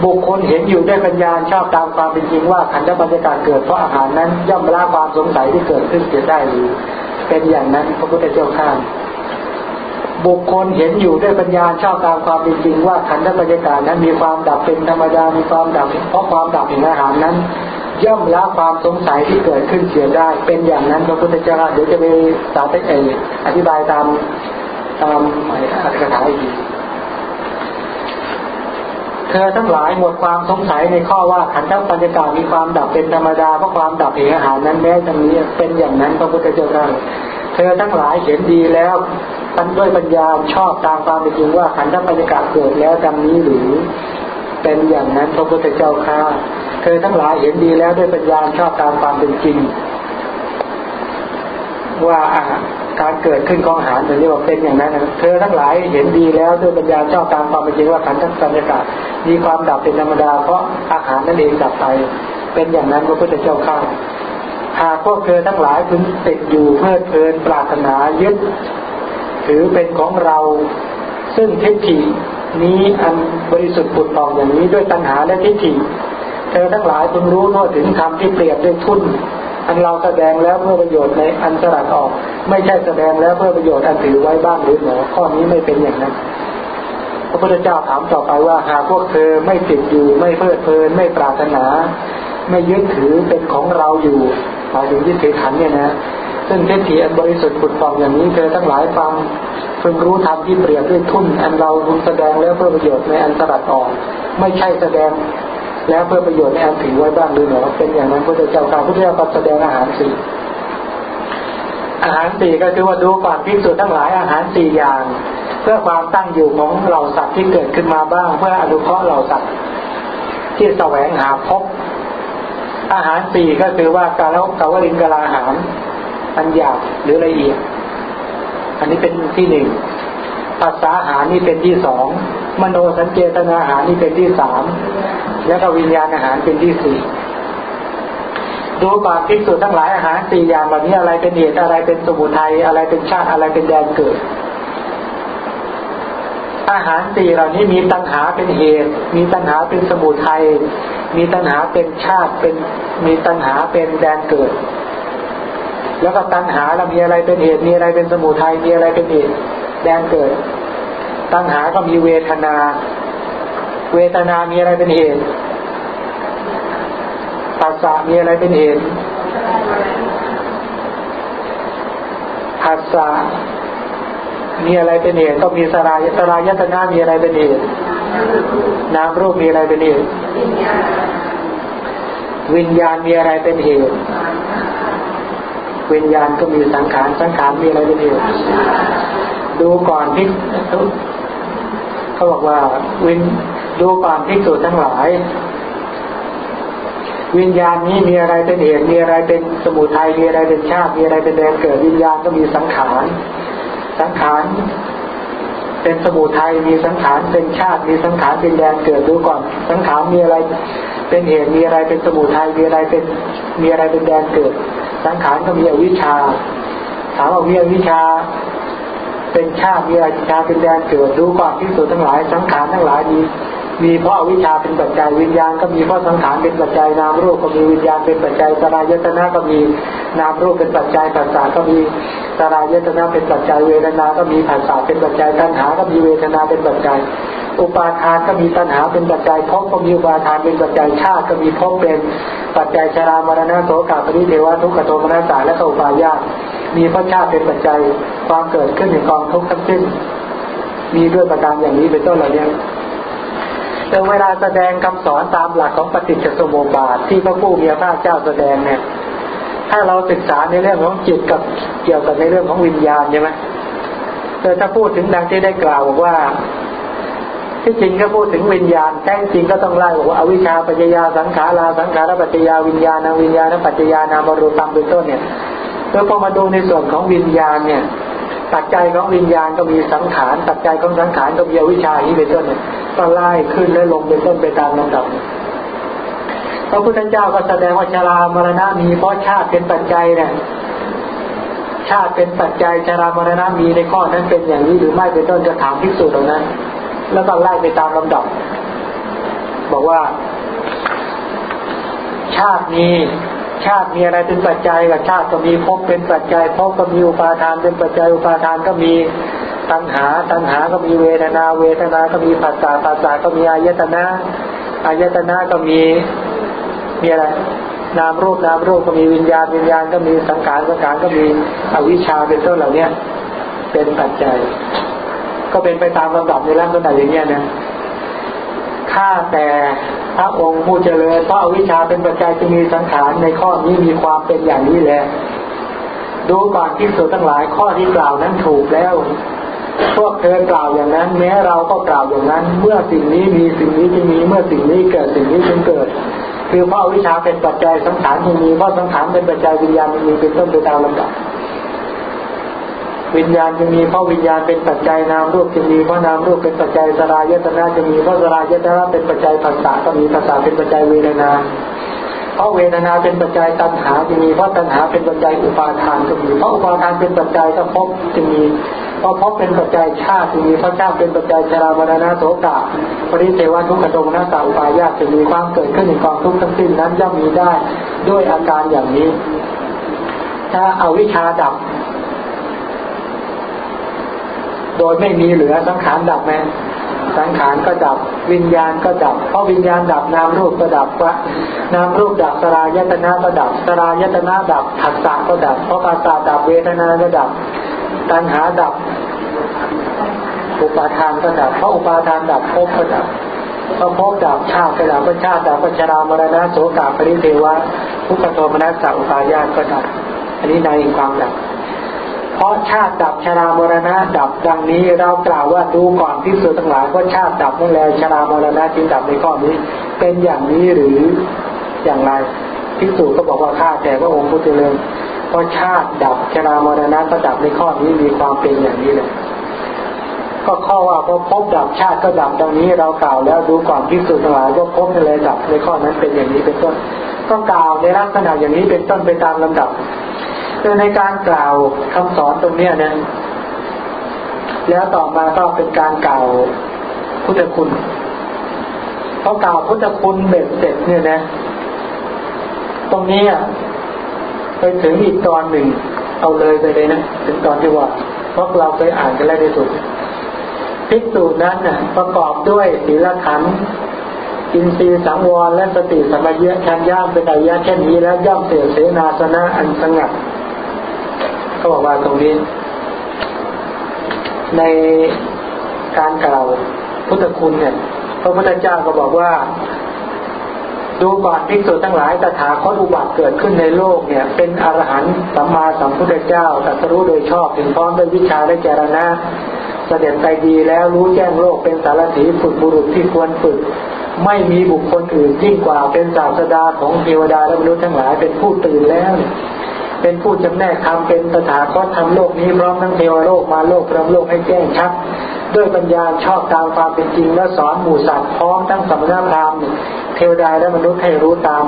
Speaker 1: บุคคลเห็นอยู่ด้วยปัญญาชอบตามความเป็นจริงว่าขันธ์บรรยากาศเกิดเพราะอาหารนั้นย่อมละความสงสัยที่เกิดขึ้นเสียได้หรือเป็นอย่างนั้นพระพุทธเจ้าข้าบุคคลเห็นอยู่ด้วยปัญญาชอบตามความเป็นจริงว่าขันธ์บรรยากาศนั้นมีความดับเป็นธรรมดามีความดับเพราะความดับแห่งอาหารนั้น ย่อมละความสงสัยที่เกิดขึ้นเสียได้ เป็นอย่างนั้นพระพุทธเจ้าเดี๋ยวจะไปสาธยายอธิบายตามตามอัตถกถาอีก เธอทั้งหลายหมดความสงสัยในข้อว่าขันธ์บรรยากาศมีความดับเป็นธรรมดาเพราะความดับแห่งอาหารนั้นแม้ตรงนี้เป็นอย่างนั้นพระพุทธเจ้าได้เธอทั้งหลายเห็นดีแล้วท่านด้วยปัญญาชอบตามความเป็นจริงว่าขันธ์บรรยากาศเกิดแล้วดังนี้หรือเป็นอย่างนั้นพระพุทธเจ้าข้าเธอทั้งหลายเห็นดีแล้วด้วยปัญญาชอบตามความเป็นจริง ว่า การเกิดขึ้นของอาหารเรียกว่าเป็นอย่างนั้นเธอทั้งหลายเห็นดีแล้วด้วยปัญญาชอบตามความเป็นจริงว่าขันธ์บรรยากาศมีความดับเป็นธรรมดา เพราะอาหารนั่นเองดับไป เป็นอย่างนั้นพระพุทธเจ้าข้าหากพวกเธอทั้งหลายพึงติดอยู่เพื่อเพลินปรารถนายึดถือเป็นของเรา ซึ่งทิฏฐินี้อันบริสุทธิ์ปุดปองอย่างนี้ด้วยตัณหาและทิฏฐิเธอทั้งหลายพึงรู้ทั่วถึงธรรมที่เปรียบด้วยทุน อันเราแสดงแล้วเพื่อประโยชน์ในอันสลัดออก ไม่ใช่แสดงแล้วเพื่อประโยชน์อันถือไว้บ้างหรือหนอข้อนี้ไม่เป็นอย่างนั้นพระพุทธเจ้าถามต่อไปว่าหากพวกเธอไม่ติดอยู่ไม่เพลิดเพลินไม่ปรารถนา ไม่ยึดถือเป็นของเราอยู่หมายถึงยึดถือขันเนี่ยนะซึ่งเทศีอันบริสุทธิ์ผุดฟองอย่างนี้เธอทั้งหลายฟังเพึงรู้ธรรมที่เปรียบด้วยทุ่นอันเราทุนแสดงแล้วเพื่อประโยชน์ในอันสลัดออก ไม่ใช่แสดง แล้วเพื่อประโยชน์ในอันถือไว้บ้างหรือหนอเป็นอย่างนั้นพระเจ้าการพระเจ้าก็แสดงอาหารสี่อาหารสี่ก็คือว่าดูก่อนพิสูจน์ทั้งหลายอาหารสี่อย่าง เพื่อความตั้งอยู่ของเหล่าสัตว์ที่เกิดขึ้นมาบ้าง เพื่ออนุเคราะห์เหล่าสัตว์ที่แสวงหาพบ อาหารสี่ก็คือว่าการล้วกาวลิงกลาอาหารอันหยาบหรือละเอียดอันนี้เป็นที่หนึ่งภาษาอาหารนี่เป็นที่สอง มโนสัญเจตนาอาหารนี่เป็นที่สามแล้วก็วิญญาณอาหารเป็นที่สี่ดูก่อนพิสูจทั้งหลายอาหารสี่อย่างแบบนี้อะไรเป็นเหตุอะไรเป็นสมุทัยอะไรเป็นชาติอะไรเป็นแดนเกิด อาหารสี่เหล่านี้มีตัณหาเป็นเหตุ มีตัณหาเป็นสมุทัยมีตัณหาเป็นชาติเป็น มีตัณหาเป็นแดนเกิด แล้วก็ตัณหาเรามีอะไรเป็นเหตุ มีอะไรเป็นสมุทัยมีอะไรเป็นเหตุ แดนเกิด ตัณหาก็มีเวทนา เวทนามีอะไรเป็นเหตุภาษามีอะไรเป็นเหตุภาษามีอะไรเป็นเหตุก็มีสลายสลายยตนามีอะไรเป็นเหตุนามรูปมีอะไรเป็นเหตุวิญญาณมีอะไรเป็นเหตุวิญญาณก็มีสังขาร สังขารมีอะไรเป็นเหตุดูก่อนพิก เขาบอกว่า วินดูก่อนพิกษุทั้งหลาย วิญญาณนี้มีอะไรเป็นเหตุมีอะไรเป็นสมุทัยมีอะไรเป็นชาติมีอะไรเป็นแดนเกิดวิญญาณก็มีสังขารสังขารเป็นสมุทัยมีสังขารเป็นชาติมีสังขารเป็นแดนเกิดดูก่อน สังขารมีอะไร เป็นเหตุมีอะไรเป็นสมุทัยมีอะไรเป็นมีอะไรเป็นแดนเกิด สังขารก็มีอวิชชาถามว่ามีอวิชชา เป็นชาติมีอวิชาเป็นแดนเกิดดูก่อนที่สุดทั้งหลายสังขารทั้งหลายมีมีเพราะอวิชชาเป็นปัจจัยวิญญาณก็มีเพราะสังขารเป็นปัจจัยนามรูปก็มีวิญญาณเป็นปัจจัยสลายตนะก็มีนามรูปเป็นปัจจัยปัสสาก็มีสลายตนะเป็นปัจจัยเวทนา ก็มีผัสสะเป็นปัจจัยตัณหาก็มีเวทนาเป็นปัจจัย อุปาทานก็มีตัณหาเป็นปัจจัยภพก็มีอุปาทานเป็นปัจจัยชาติก็มีภพเป็นปัจจัยชรามรณะโสกาปริเทวะทุกขโทมนัสสาและอุปาญาตมีพระชาติเป็นปัจจัยความเกิดขึ้นในกองทุกข์ทั้งสิ้น มีด้วยประการอย่างนี้เป็นต้นเหล่านี้แต่เวลาแสดงคำสอนตามหลักของปฏิจจสมุปบาทที่พระผู้มีพระเจ้าแสดงเนี่ย ถ้าเราศึกษาในเรื่องของจิตกับเกี่ยวกับในเรื่องของวิญญาณใช่ไหมแต่ถ้าพูดถึงดังที่ได้กล่าวบอกว่า ที่จริงก็พูดถึงวิญญาณแท้จริงก็ต้องไล่บอกว่าอวิชชาปัจจยาสังขาราสังขารปัจจยาวิญญาณวิญญาณปัจจยานามรูปังเป็นต้นเนี่ยแล้วพอมาดูในส่วนของวิญญาณเนี่ยปัจจัยของวิญญาณก็มีสังขารปัจจัยของสังขารก็มีอวิชชาที่เป็นต้นเนี่ยก็ไล่ขึ้นและลงเป็นต้นไปตามลำดับพระพุทธเจ้าก็แสดงว่าชรามรณะมีเพราะชาติเป็นปัจจัยเนี่ยชาติเป็นปัจจัยชรามรณะมีในข้อนั้นเป็นอย่างนี้หรือไม่เป็นต้นจะถามพิสูจน์ตรงนั้น แล้วก็ไล่ไปตามลำดับ บอกว่า ชาติมีชาติมีอะไรเป็นปัจจัยกับชาติก็มีภพเป็นปัจจัยภพก็มีอุปาทานเป็นปัจจัยอุปาทานก็มีตัณหา ตัณหาก็มีเวทนา เวทนาก็มีปัสสะปัสสะก็มีอายตนะอายตนะก็มีมีอะไรนามรูปนามรูปก็มีวิญญาณวิญญาณก็มีสังขารสังขารก็มีอวิชชาเป็นต้นเหล่านี้เป็นปัจจัย ก็เป็นไปตามลำดับในลักษณะอย่างนี้นะข้าแต่พระองค์ผู้เจริญเพราะอวิชชาเป็นปัจจัยจะมีสังขารในข้อนี้มีความเป็นอย่างนี้แหละดูก่อนที่สุดทั้งหลายข้อที่กล่าวนั้นถูกแล้ว พวกเธอกล่าวอย่างนั้น แม้เราก็กล่าวอย่างนั้น เมื่อสิ่งนี้มีสิ่งนี้จะมีเมื่อสิ่งนี้เกิดสิ่งนี้จึงเกิด คือเพราะวิชาเป็นปัจจัยสังขารจึงมีเพราะสังขารเป็นปัจจัยวิญญาณจึงมีเป็นต้นไปตามลำดับ วิญญาณจะมีเพราะวิญญาณเป็นปัจจัยนามรูปจะมีเพราะนามรูปเป็นปัจจัยสลายยตนะจะมีเพราะสลายยตนะเป็นปัจจัยภาษาก็มีภาษาเป็นปัจจัยเวทนา เพราะเวทนาเป็นปัจจัยตัณหาจะมีเพราะตัณหาเป็นปัจจัยอุปาทานก็มีเพราะอุปาทานเป็นปัจจัยก็พบจะมีเพราะพบเป็นปัจจัยชาติจะมีเพราะชาติเป็นปัจจัยชรามรณะโสกะปริเทวทุกขโทมนัสาอุปายาจะมีความเกิดขึ้นในกองทุกข์ทั้งสิ้นนั้นย่อมมีได้ด้วยอาการอย่างนี้ ถ้าเอาวิชาดับ โดยไม่มีเหลือสังขารดับไหมสังขารก็ดับวิญญาณก็ดับ เพราะวิญญาณดับนามรูปก็ดับวะนามรูปดับสลายตนะก็ดับสลายตนะดับผัสสะก็ดับ เพราะภาษาดับเวทนาก็ดับ ตัณหาดับ อุปาทานก็ดับ เพราะอุปาทานดับภพก็ดับพอภพดับชาติก็ดับพระชาติดับพระชรามรณะโสกาปริเทวะทุกขโทมนัสสะอุปายาตก็ดับ อันนี้ในความดับ เพราะชาติดับชรามรณะดับดังนี้เรากล่าวว่าดูก่อนที่สุดทั้งหลายว่าชาติดับนั่นแหละชรามรณะจึงดับในข้อนี้ เป็นอย่างนี้หรืออย่างไรพิสูจก็บอกว่าข้าแต่พระองค์ผู้เจริญเพราะชาติดับชรามรณะก็ดับในข้อนี้มีความเป็นอย่างนี้เลยก็ข้อว่าพอพบดับชาติก็ดับดังนี้เรากล่าวแล้วดูก่อนพิสูจทั้งหลายว่าพบนั่นแหละดับในข้อนั้นเป็นอย่างนี้เป็นต้นก็กล่าวในลักษณะอย่างนี้เป็นต้นไปตามลำดับ คือในการกล่าวคำสอนตรงเนี้ยนะแล้วต่อมาก็เป็นการกล่าวพุทธคุณพอกล่าวพุทธคุณเบ็ดเสร็จเนี่ยนะ ตรงนี้ไปถึงอีกตอนหนึ่ง เอาเลยไปเลยนะถึงตอนที่ว่าเพราะเราเคยอ่านกันแล้วในสุดพิกษุนั้นน่ะประกอบด้วยศีลขันธ์อินทรีย์สังวรและสติสมัยะชัญญาเป็นอายะเช่นนี้แล้วย่อมเสียเสนาสนะอันสงัด เขาบอกว่าตรงนี้ ในการกล่าวพุทธคุณเนี่ย พระพุทธเจ้าก็บอกว่าดูก่อนภิกษุทั้งหลายตถาคตอุบัติเกิดขึ้นในโลกเนี่ย เป็นอรหันต์สัมมาสัมพุทธเจ้าตรัสรู้โดยชอบถึงพร้อมด้วยวิชาและเจรณะเสด็จไปดีแล้วรู้แจ้งโลกเป็นสารถีฝึกบุรุษที่ควรฝึก ไม่มีบุคคลอื่นยิ่งกว่าเป็นศาสดาของเทวดาและมนุษย์ทั้งหลายเป็นผู้ตื่นแล้ว เป็นผู้จำแนกทำเป็นตถาคตทำโลกนี้พร้อมทั้งเทวโลกมาโลกพร้อมโลกให้แจ้งชัดด้วยปัญญาชอบตามความเป็นจริงและสอนหมู่สัตว์พร้อมทั้งสมณพราหมณ์เทวดาและมนุษย์ให้รู้ตาม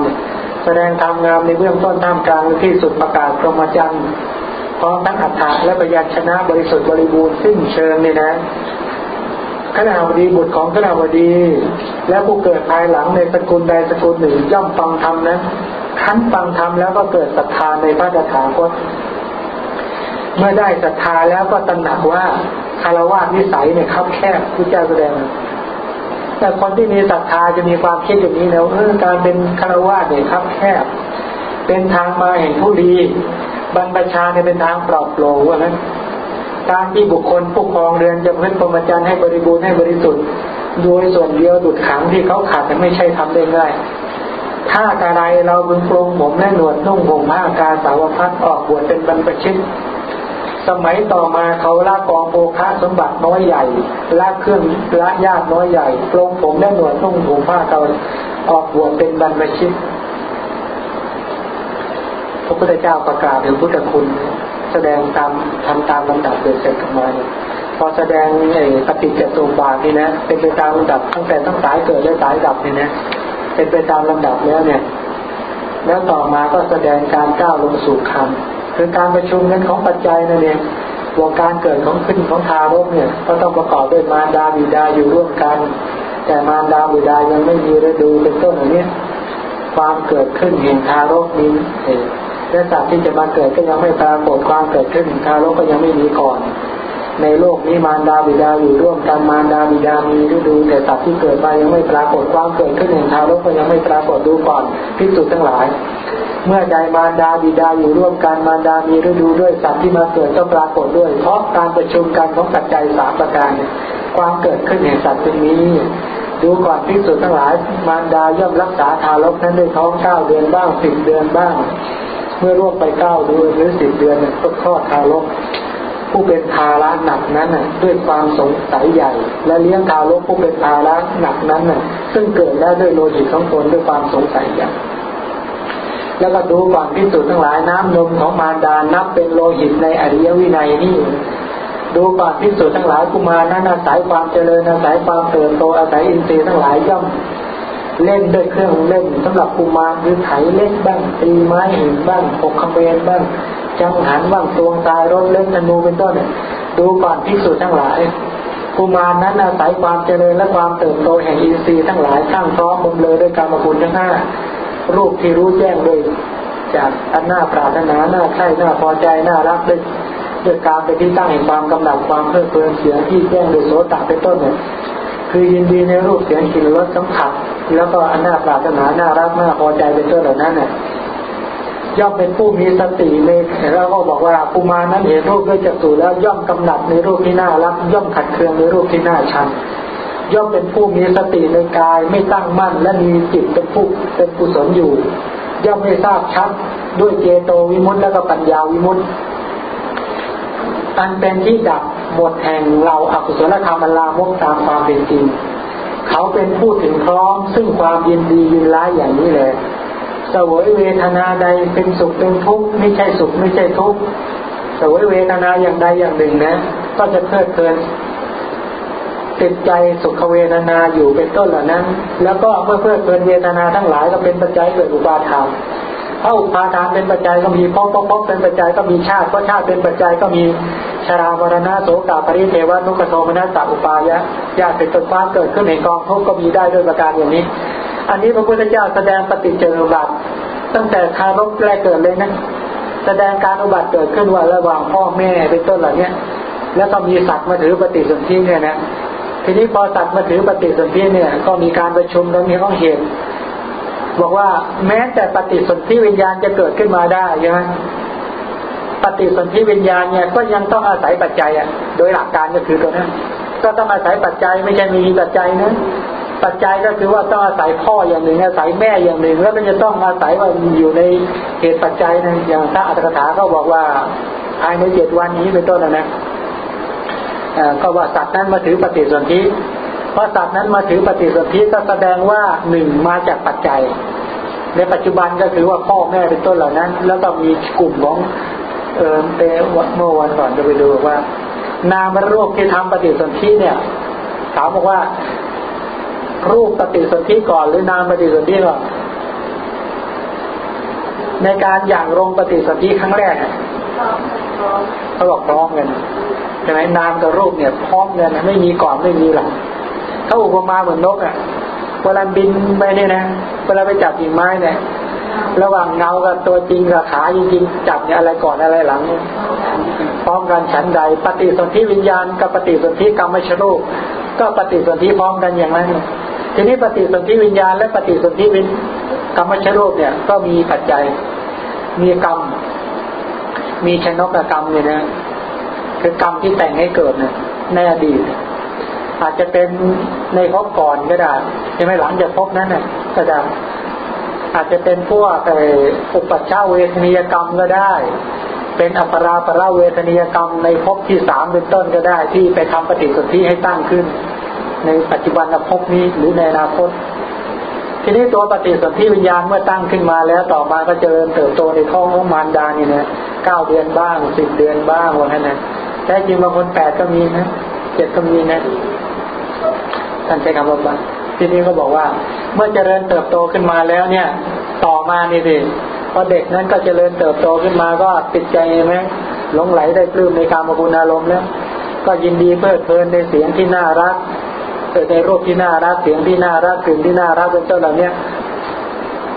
Speaker 1: แสดงธรรมงามในเบื้องต้นท่ามกลางที่สุดประกาศพรหมจรรย์พร้อมทั้งอัฏฐะและปัญญาชนะบริสุทธิ์บริบูรณ์สิ้นเชิงเนี่ยนะขณะวดีบุตรของขณะวดี และผู้เกิดภายหลังในสกุลใดสกุลหนึ่งย่อมฟังธรรมนั้น ขั้นฟังธรรมแล้วก็เกิดศรัทธาในพระตถาคตเมื่อได้ศรัทธาแล้วก็ตระหนักว่าคารวะนิสัยเนี่ยคับแคบพุทธเจ้าแสดง แต่คนที่มีศรัทธาจะมีความคิดอย่างนี้แล้วเออการเป็นคารวะเนี่ยคับแคบ เป็นทางมาแห่งผู้ดีบรรพชาเนี่ยเป็นทางปลอบโปร่งว่านั้นการที่บุคคลผู้ครองเรือนจะเพื่อนปรมจารย์ให้บริบูรณ์ให้บริสุทธิ์ โดยส่วนเดียวดุดขังที่เขาขาดแต่ไม่ใช่ทำได้ง่าย ถ้าอะไรเราบุญปรงผมแม่หนวดนุ่งผมผ้ากาสาวพัดออกบวชเป็นบรรพชิต สมัยต่อมาเขาละกองโภคะสมบัติน้อยใหญ่ละเครื่องละญาติน้อยใหญ่ปรงผมแม่หนวดนุ่งผมผ้าเขาออกบวชเป็นบรรพชิตพระพุทธเจ้าประกาศถึงพุทธคุณ แสดงตามทำตามลำดับเดินเสร็จมาพอแสดงไอ้ปฏิจจสมุปบาทนี่นะ เป็นไปตามลำดับตั้งแต่ตั้งสายเกิดและสายดับนี่นะ เป็นไปตามลำดับแล้วเนี่ย แล้วต่อมาก็แสดงการก้าวลงสู่คำคือการประชุมนั้นของปัจจัยนั่นเองวงการเกิดของขึ้นของทารกเนี่ย ก็ต้องประกอบด้วยมารดาบิดาอยู่ร่วมกัน แต่มารดาบิดายังไม่มีฤดูเป็นต้นอย่างนี้ความเกิดขึ้นแห่งทารกนี้และสัตว์ที่จะมาเกิดก็ยังไม่ปรากฏความเกิดขึ้นทารกก็ยังไม่มีก่อน ในโลกนี้มารดาบิดาอยู่ร่วมกันมารดาบิดามีฤดูแต่สัตว์ที่เกิดมายังไม่ปรากฏความเกิดขึ้นแห่งทารกก็ยังไม่ปรากฏดูก่อนพิสูจน์ทั้งหลาย เมื่อใดมารดาบิดาอยู่ร่วมกันมารดามีฤดูด้วยสัตว์ที่มาเกิดก็ปรากฏด้วย เพราะการประชุมกันของปัจจัยสามประการความเกิดขึ้นแห่งสัตว์เป็นนี้ดูก่อนพิสูจน์ทั้งหลาย มารดาย่อมรักษาทารกนั้นด้วยท้องเก้าเดือนบ้างสิบเดือนบ้าง เมื่อร่วงไปเก้าเดือนหรือสิบเดือนก็คลอดทารก ผู้เป็นภาระหนักนั้นน่ะด้วยความสงสัยใหญ่ และเลี้ยงทารกผู้เป็นภาระหนักนั้นน่ะ ซึ่งเกิดแล้วด้วยโลหิตของตนด้วยความสงสัยใหญ่แล้วก็ดูก่อนพิสูจน์ทั้งหลายน้ำนมของมารดานับเป็นโลหิตในอริยวินัยนี่ดูก่อนพิสูจน์ทั้งหลายกุมารนั้นอาศัยความเจริญอาศัยความเติบโตอาศัยอินทรีย์ทั้งหลายย่อม เล่นด้วยเครื่องเล่นสำหรับกุมารคือไถเล็กบ้างตีไม้หินบ้างปกคำเวนบ้างจังหันบ้างตวงตายรถเล่นธนูเป็นต้นเนี่ยดูก่อนพิสูจน์ทั้งหลายกุมารนั้นอาศัยความเจริญและความเติบโตแห่งอินทรีย์ทั้งหลายข้างพร้อมบำเลยด้วยกรรมคุณทั้งห้ารูปที่รู้แจ้งโดยจากอันหน้าปรารถนาหน้าใช่หน้าพอใจหน้ารักด้วยด้วยการเป็นที่ตั้งแห่งความกำหนัดความเพลิดเพลินเสียงที่แจ้งโดยโสตเป็นต้นเนี่ย คือยินดีในรูปเสียงกลิ่นรสสัมผัสแล้วก็อันน่าปรารถนาน่ารักน่าพอใจเป็นต้นเหล่านั้นเนี่ยย่อมเป็นผู้มีสติในแล้วก็บอกว่าปุมานั้นเห็นรูปด้วยจักษุแล้วย่อมกำหนัดในรูปที่น่ารัก ย่อมขัดเคืองในรูปที่น่าชังย่อมเป็นผู้มีสติในกายไม่ตั้งมั่นและมีจิตเป็นผู้เป็นกุศลอยู่ ย่อมไม่ทราบชัดด้วยเจโตวิมุตต์และก็ปัญญาวิมุตต์อันเป็นที่ดับ หมดแห่งเราอกุศลธรรมลามกตามความเป็นจริง เขาเป็นผู้ถึงพร้อม ซึ่งความยินดียินร้ายอย่างนี้แหละสวยเวทนาใดเป็นสุขเป็นทุกข์ไม่ใช่สุขไม่ใช่ทุกข์สวยเวทนาอย่างใดอย่างหนึ่งนะ ก็จะเพลิดเพลินติดใจสุขเวทนาอยู่เป็นต้นเหล่านั้น แล้วก็เมื่อเพลิดเพลินเวทนาทั้งหลายก็เป็นปัจจัยเกิดอุปาทาน ถ้าะอุปาทานเป็นปัจจัยก็มีพบพบพบเป็นปัจจัยก็มีชาติเพราะชาติเป็นปัจจัยก็มีชรามรณะโสกาปริเทวานุกโทมนัสสอุปายะญาติเป็นต้นความเกิดขึ้นในกองทุกก็มีได้ด้วยประการอย่างนี้ อันนี้พระพุทธเจ้าแสดงปฏิจจสมุปบาทตั้งแต่ทารกแรกเกิดเลยนะแสดงการอุบัติเกิดขึ้นว่าระหว่างพ่อแม่เป็นต้นเหล่านี้แล้วก็มีสัตว์มาถือปฏิสนธิเนี่ยนะทีนี้พอสัตว์มาถือปฏิสนธิเนี่ย ก็มีการประชุมแล้วมีข้อเหตุ บอกว่าแม้แต่ปฏิสนธิวิญญาณจะเกิดขึ้นมาได้ใช่ไหมปฏิสนธิวิญญาณเนี่ยก็ยังต้องอาศัยปัจจัยอะ โดยหลักการก็คือตัวนั้นก็ต้องอาศัยปัจจัยไม่ใช่มีปัจจัยนะปัจจัยก็คือว่าต้องอาศัยพ่ออย่างหนึ่งอาศัยแม่อย่างหนึ่ง แล้วมันจะต้องอาศัยว่าอยู่ในเหตุปัจจัยนะอย่างพระอัตถกถาเขาบอกว่าภายในเจ็ดวันนี้เป็นต้นนะนะก็ว่าสัตว์นั้นมาถือปฏิสนธิ เพราะสัตว์นั้นมาถือปฏิสนธิก็แสดงว่าหนึ่งมาจากปัจจัย ในปัจจุบันก็คือว่าพ่อแม่เป็นต้นเหล่านั้น แล้วก็มีกลุ่มของเออเตเมื่อวันก่อนจะไปดูว่า นามรูปที่ทำปฏิสนธิเนี่ยถามบอกว่า รูปปฏิสนธิก่อนหรือนามปฏิสนธิก่อนในการอย่างลงปฏิสนธิครั้งแรกเขาบอกพร้อมกันใช่ไหมนามกับรูปเนี่ยพร้อมกันไม่มีก่อนไม่มีหลัง ถ้าอุปมาเหมือนนกอะเวลาบินไปเนี่ยนะเวลาไปจับกิ่งไม้เนี่ยระหว่างเงากับตัวจริงกับขาจริงๆจับเนี่ยอะไรก่อนอะไรหลังพร้อมกันฉันใด ปฏิสนธิวิญญาณกับปฏิสนธิกรรมชรูปก็ปฏิสนธิพร้อมกันอย่างนั้นทีนี้ปฏิสนธิวิญญาณและปฏิสนธิวิญกรรมชรูปเนี่ย ก็มีปัจจัย มีกรรม มีชนกกรรมเนี่ยนะคือกรรมที่แต่งให้เกิดเนี่ยในอดีต อาจจะเป็นในภพก่อนก็ได้ใช่ไหมหลังจากภพนั้นเนี่ยก็ได้อาจจะเป็นพวกอุปัชฌาเวทนียกรรมก็ได้ เป็นอัปราปราเวทนียกรรมในภพที่สามเป็นต้นก็ได้ ที่ไปทำปฏิสนธิให้ตั้งขึ้น ในปัจจุบันภพนี้หรือในอนาคต ทีนี้ตัวปฏิสนธิวิญญาณเมื่อตั้งขึ้นมาแล้วต่อมาก็เจริญเติบโตในท้องของมารดานี่นะเก้าเดือนบ้างสิบเดือนบ้างว่างั้นนะแต่จริงบางคนแปดก็มีนะเจ็ดก็มีนะ ท่านใช้คำว่าบ้างทีนี้ก็บอกว่า เมื่อเจริญเติบโตขึ้นมาแล้วเนี่ย ต่อมานี่สิพอเด็กนั้นก็เจริญเติบโตขึ้นมาก็ติดใจไหมหลงไหลได้ปลื้มในการมกุณอารมณ์แล้วก็ยินดีเพลิดเพลินในเสียงที่น่ารักเกิดในรูปที่น่ารักเสียงที่น่ารักกลิ่นที่น่ารักเป็นต้นเหล่านี้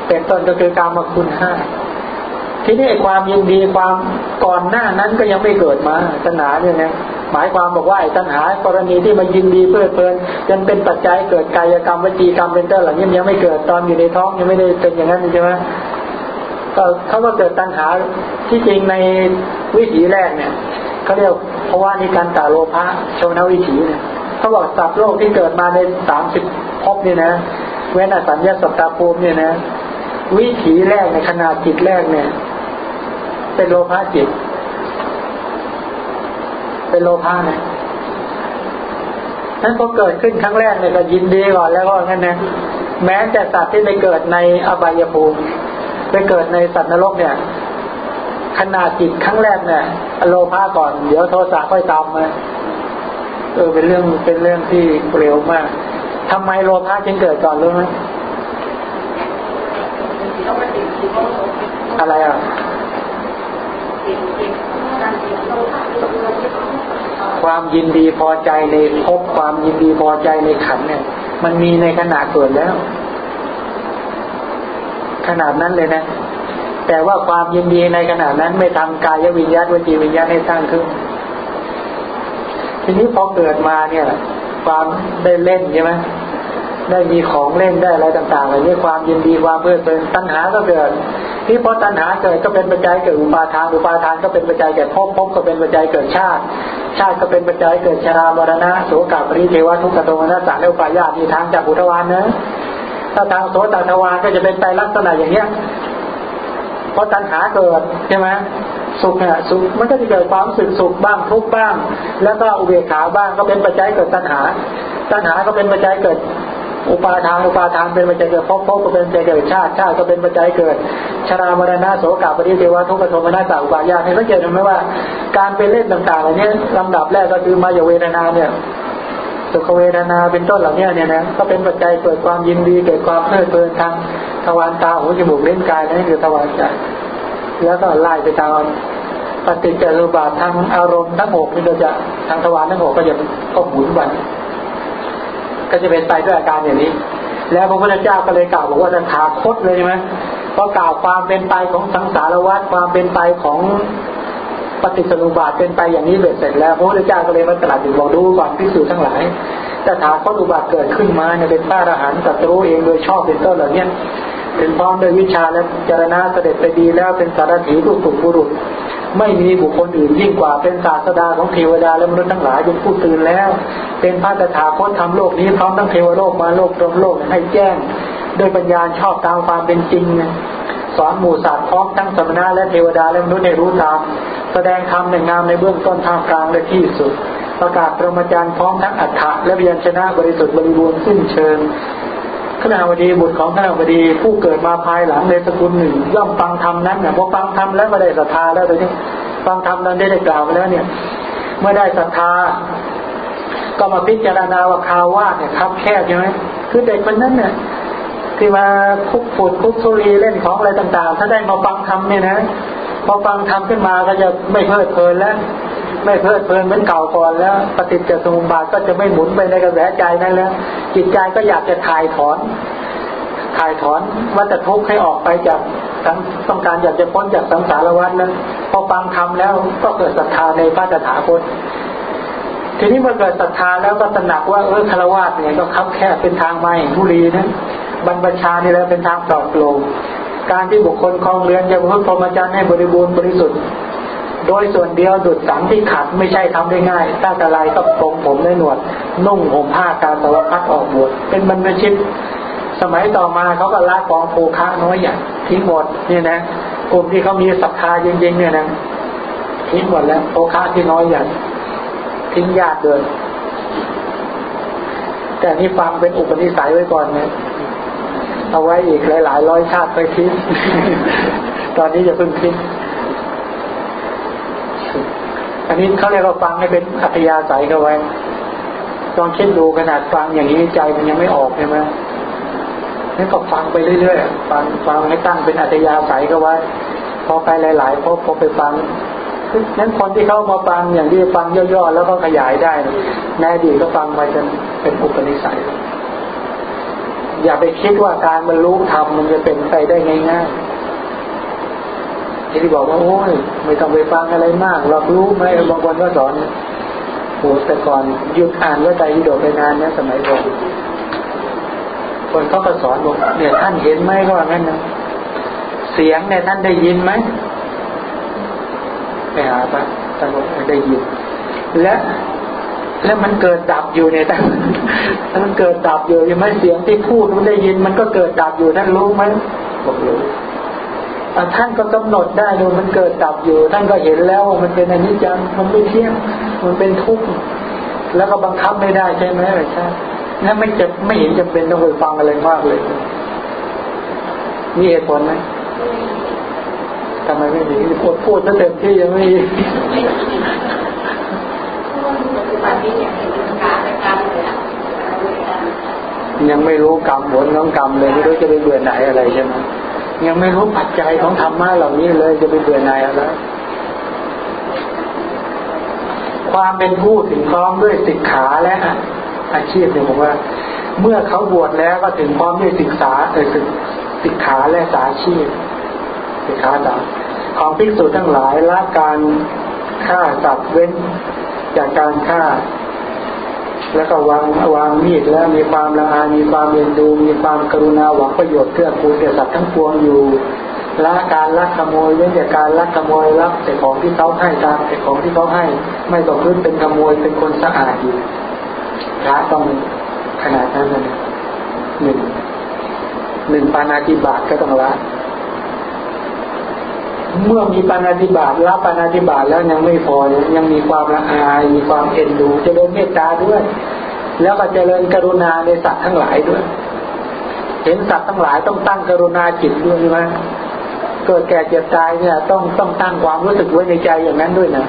Speaker 1: เป็นต้นก็คือการมาคุณห้าทีนี้ความยินดีความก่อนหน้านั้นก็ยังไม่เกิดมาสนาเนี่ยนะ หมายความบอกว่าไอ้ตัณหากรณีที่มายินดีเพลิดเพลินจนเป็นปัจจัยเกิดกายกรรมวจีกรรมเป็นต้นเหล่านี้ยังไม่เกิดตอนอยู่ในท้องยังไม่ได้เป็นอย่างนั้นใช่ไหมก็เขาว่าเกิดตัณหาที่จริงในวิถีแรกเนี่ยเขาเรียกเพราะว่านี่การตาโลภะโชนวิถีเนี่ยเขาบอกสัตว์โลกที่เกิดมาในสามสิบภพเนี่ยนะเว้นอสัญญาสัตตาภูมิเนี่ยนะ วิถีแรกในขนาดจิตแรกเนี่ย เป็นโลภะจิต เป็นโลภะนะนั้นพอเกิดขึ้นครั้งแรกเนี่ยก็ยินดีก่อนแล้วก็งั้นนะแม้แต่สัตว์ที่ไปเกิดในอบายภูมิไปเกิดในสัตว์นรกเนี่ยขนาดจิตครั้งแรกเนี่ยโลภะก่อน เดี๋ยวโทสะค่อยตามมาเออเป็นเรื่องเป็นเรื่องที่เร็วมากทำไมโลภะจึงเกิดก่อนรู้ไหมอะไรอะ ความยินดีพอใจในภพความยินดีพอใจในขันเนี่ย มันมีในขณะเกิดแล้ว ขนาดนั้นเลยนะ แต่ว่าความยินดีในขณะนั้นไม่ทำกายวิญญาณวจีวิญญาณให้สร้างขึ้น ทีนี้พอเกิดมาเนี่ย ความได้เล่นใช่ไหม ได้มีของเล่นได้อะไรต่างๆเหล่านี้ความยินดีความเพลิดเพลินตัณหาก็เกิดที่พอตัณหาเกิดก็เป็นปัจจัยเกิดอุปาทานอุปาทานก็เป็นปัจจัยเกิดภพภพก็เป็นปัจจัยเกิดชาติ ชาติก็เป็นปัจจัยเกิดชรามรณะโสกปริเทวทุกขโทมนัสสารและอุปายาตมีทางจากอุทวานนะถ้าทางโสตทวารก็จะเป็นไปลักษณะอย่างเนี้ยพราะตัณหาเกิดใช่ไหมสุขเนี่ยสุขมันก็จะเกิดความสึกสุขบ้างทุกบ้าง แล้วก็อุเบกขาบ้างก็เป็นปัจจัยเกิดตัณหา ตัณหาก็เป็นปัจจัยเกิด อุปาทานอุปาทานเป็นปัจจัยเกิดภพภพก็เป็นปัจจัยเกิดชาติชาติก็เป็นปัจจัยเกิด ชรามรณะโสกาปริเทวทุกขโทมนาสาอุปายาให้สังเกตเห็นไหมว่า การไปเล่นต่างๆเหล่านี้ลำดับแรกก็คือมายเวทนาเนี่ยสุขเวทนาเป็นต้นเหล่านี้เนี่ยนะก็เป็นปัจจัยเกิดความยินดีเกิดความเพลิดเพลินทางทวารตาหูจมูกเล่นกายนั่นคือทวารใจแล้วก็ไล่ไปตามปฏิจจสมุปบาททางอารมณ์ทั้งหกนี่ก็จะทางทวารทั้งหกก็จะก็หมุนวัน ก็จะเป็นไปด้วยอาการอย่างนี้ แล้วพระพุทธเจ้าก็เลยกล่าวบอกว่าจะถาคตเลยใช่ไหมเพราะกล่าวความเป็นไปของสังสารวัฏความเป็นไปของปฏิสนุบาทเป็นไปอย่างนี้เบ็ดเสร็จแล้วพระพุทธเจ้าก็เลยมาตรัสถึงบอกดูก่อนพิสูจน์ทั้งหลายแต่ถาคตอุบาทเกิดขึ้นมาเนี่ยเป็นพระอรหันต์ตรัสรู้เองโดยชอบเป็นต้นเหล่านี้ เป็นพร้อมด้วยวิชาและจารณะเสด็จไปดีแล้วเป็นสารถีผู้สุบุรุษ ไม่มีบุคคลอื่นยิ่งกว่าเป็นศาสดาของเทวดาและมนุษย์ทั้งหลายเป็นผู้ตื่นแล้ว เป็นพระตถาคตทำโลกนี้พร้อมทั้งเทวโลกมาโลกรวมโลกให้แจ้งด้วยปัญญาชอบตามความเป็นจริงสอนหมู่สัตว์พร้อมทั้งสมณะและเทวดาและมนุษย์ในรู้ตาม แสดงธรรมในงามในเบื้องต้นท่ามกลางและที่สุด ประกาศประมาจารย์พร้อมทั้งอัฏฐะและเบียนชนะบริสุทธิ์บริบูรณ์สิ้นเชิง ขณะวดีบุตรของขณะวดี ผู้เกิดมาภายหลังในสกุลหนึ่ง ย่อมฟังธรรมนั้นเนี่ยพอฟังธรรมแล้วก็ได้ศรัทธาแล้วเลยนี่ฟังธรรมนั้นได้ได้กล่าวไปแล้วเนี่ย เมื่อได้ศรัทธา ก็มาพิจารณาว่าคาวาเนี่ยครับแค่ใช่ไหมคือเด็กคนนั้นเนี่ยที่มาคุกฝุ่นคุกสุรีเล่นของอะไรต่างๆ ถ้าได้มาฟังธรรมเนี่ยนะพอฟังธรรมขึ้นมาก็จะไม่เพลิดเพลินแล้ว ไม่เพลิดเพลินเหมือนเก่าก่อนแล้ว ปฏิจจสมุปบาทก็จะไม่หมุนไปในกระแสใจนั่นแล้ว จิตใจก็อยากจะถ่ายถอน ถ่ายถอนวัฏทุกข์ให้ออกไปจากต้องการอยากจะพ้นจากสังสารวัฏนั้นพอฟังธรรมแล้วก็เกิดศรัทธาในพระตถาคตทีนี้เมื่อเกิดศรัทธาแล้วก็ตระหนักว่าเออคารวะเนี่ยก็คับแค่เป็นทางไม่บุรีนะบรรพชานี่แหละเป็นทางปลอดโปร่งการที่บุคคลคลองเรือนจะพึ่งพรหมจรรย์ให้บริบูรณ์บริสุทธิ์ โดยส่วนเดียวดุดสังที่ขัดไม่ใช่ทำได้ง่าย ถ้าแต่ไรก็ปรงผมในหนวด นุ่งห่มผ้าการสวัสพัดออกบวชเป็นบรรพชิต สมัยต่อมาเขาก็ละกองโภคะน้อยอย่างทิ้งหมดนี่นะกลุ่มที่เขามีศรัทธาจริงๆเนี่ยนะทิ้งหมดแล้วโภคะที่น้อยอย่างทิ้งยากเลยแต่นี่ฟังเป็นอุปนิสัยไว้ก่อนนะเอาไว้อีกหลายๆร้อยชาติไปทิ้งตอนนี้จะเพิ่งทิ้ง อันนี้เขาเรียกว่าฟังให้เป็นอัธยาศัยเขาไว้ลองคิดดูขนาดฟังอย่างนี้ใจมันยังไม่ออกใช่ไหมนั่นก็ฟังไปเรื่อยๆฟังฟังให้ตั้งเป็นอัธยาศัยก็ไว้ พอไปหลายๆพอพอไปฟังนั้นคนที่เข้ามาฟังอย่างที่ฟังย่อๆแล้วก็ขยายได้ในอดีก็ฟังมาจนเป็นอุปนิสัย อย่าไปคิดว่าการบรรลุธรรมมันจะเป็นไปได้ง่ายๆ ที่บอกว่าโอ้ยไม่ต้องไปฟังอะไรมากเรารู้ไหมบางคนก็สอนโอ้แต่ก่อนหยุดอ่านว่าใจยุโดไปนานนะสมัยก่อนคนเขาก็สอนบอกเนี่ยท่านเห็นไหมก็ว่างั้นนะเสียงเนี่ยท่านได้ยินไหมไปหาปะท่านบอกได้ยิน และแล้วมันเกิดดับอยู่เนี่ยท่านมันเกิดดับอยู่ยังไม่เสียงที่พูดมันได้ยิน มันก็เกิดดับอยู่ท่านรู้ไหมบอกรู้ ท่านก็กำหนดได้ดูมันเกิดดับอยู่ ท่านก็เห็นแล้วว่ามันเป็นอนิจจังมันไม่เที่ยงมันเป็นทุกข์แล้วก็บังคับไม่ได้ใช่ไหมใช่ถ้าไม่จะไม่เห็นจำเป็นต้องไปฟังอะไรมากเลย มีเหตุผลไหมทำไมไม่มีพูดพูดเต็มที่ยังไม่มียังไม่รู้กรรมผลของกรรมเลยไม่รู้จะไปเบื่อไหนอะไรใช่ไหม ยังไม่รู้ปัจจัยของธรรมะเหล่านี้เลยจะไปเบื่อไหนอะไรความเป็นผู้ถึงพร้อมด้วยสิกขาและอาชีพเนี่ยผมว่า เมื่อเขาบวชแล้วก็ถึงพร้อมด้วยศึกษาเออสิกขาและสาชีพสิกขาสามของภิกษุทั้งหลายละการฆ่าสัตว์เว้น จากการฆ่า แล้วก็วางวางมีดแล้วมีความละอายมีความเอ็นดู มีความกรุณาหวังประโยชน์เพื่อคูณแก่สัตว์ทั้งปวงอยู่ละการลักขโมยเว้นจากการลักขโมยรับแต่ของที่เขาให้ตามแต่ของที่เขาให้ ไม่ต้องพื้นเป็นขโมยเป็นคนสะอาดอยู่พระต้องขนาดนั้นเลยหนึ่งหนึ่งปานาติบาตก็ต้องละ เมื่อมีปานาติบาตรับปานาติบาตแล้วยังไม่พอยังมีความละอายมีความเอ็นดูจะเริญเมตตาด้วย แล้วก็จเจริญกรุณาในสัตว์ทั้งหลายด้วย เห็นสัตว์ทั้งหลายต้องตั้งกรุณาจิตด้วยใช่ไหมเกิดแก่เจ็บตายเนี่ยต้องต้องตั้งความรู้สึกไว้ในใจอย่างนั้นด้วยนะ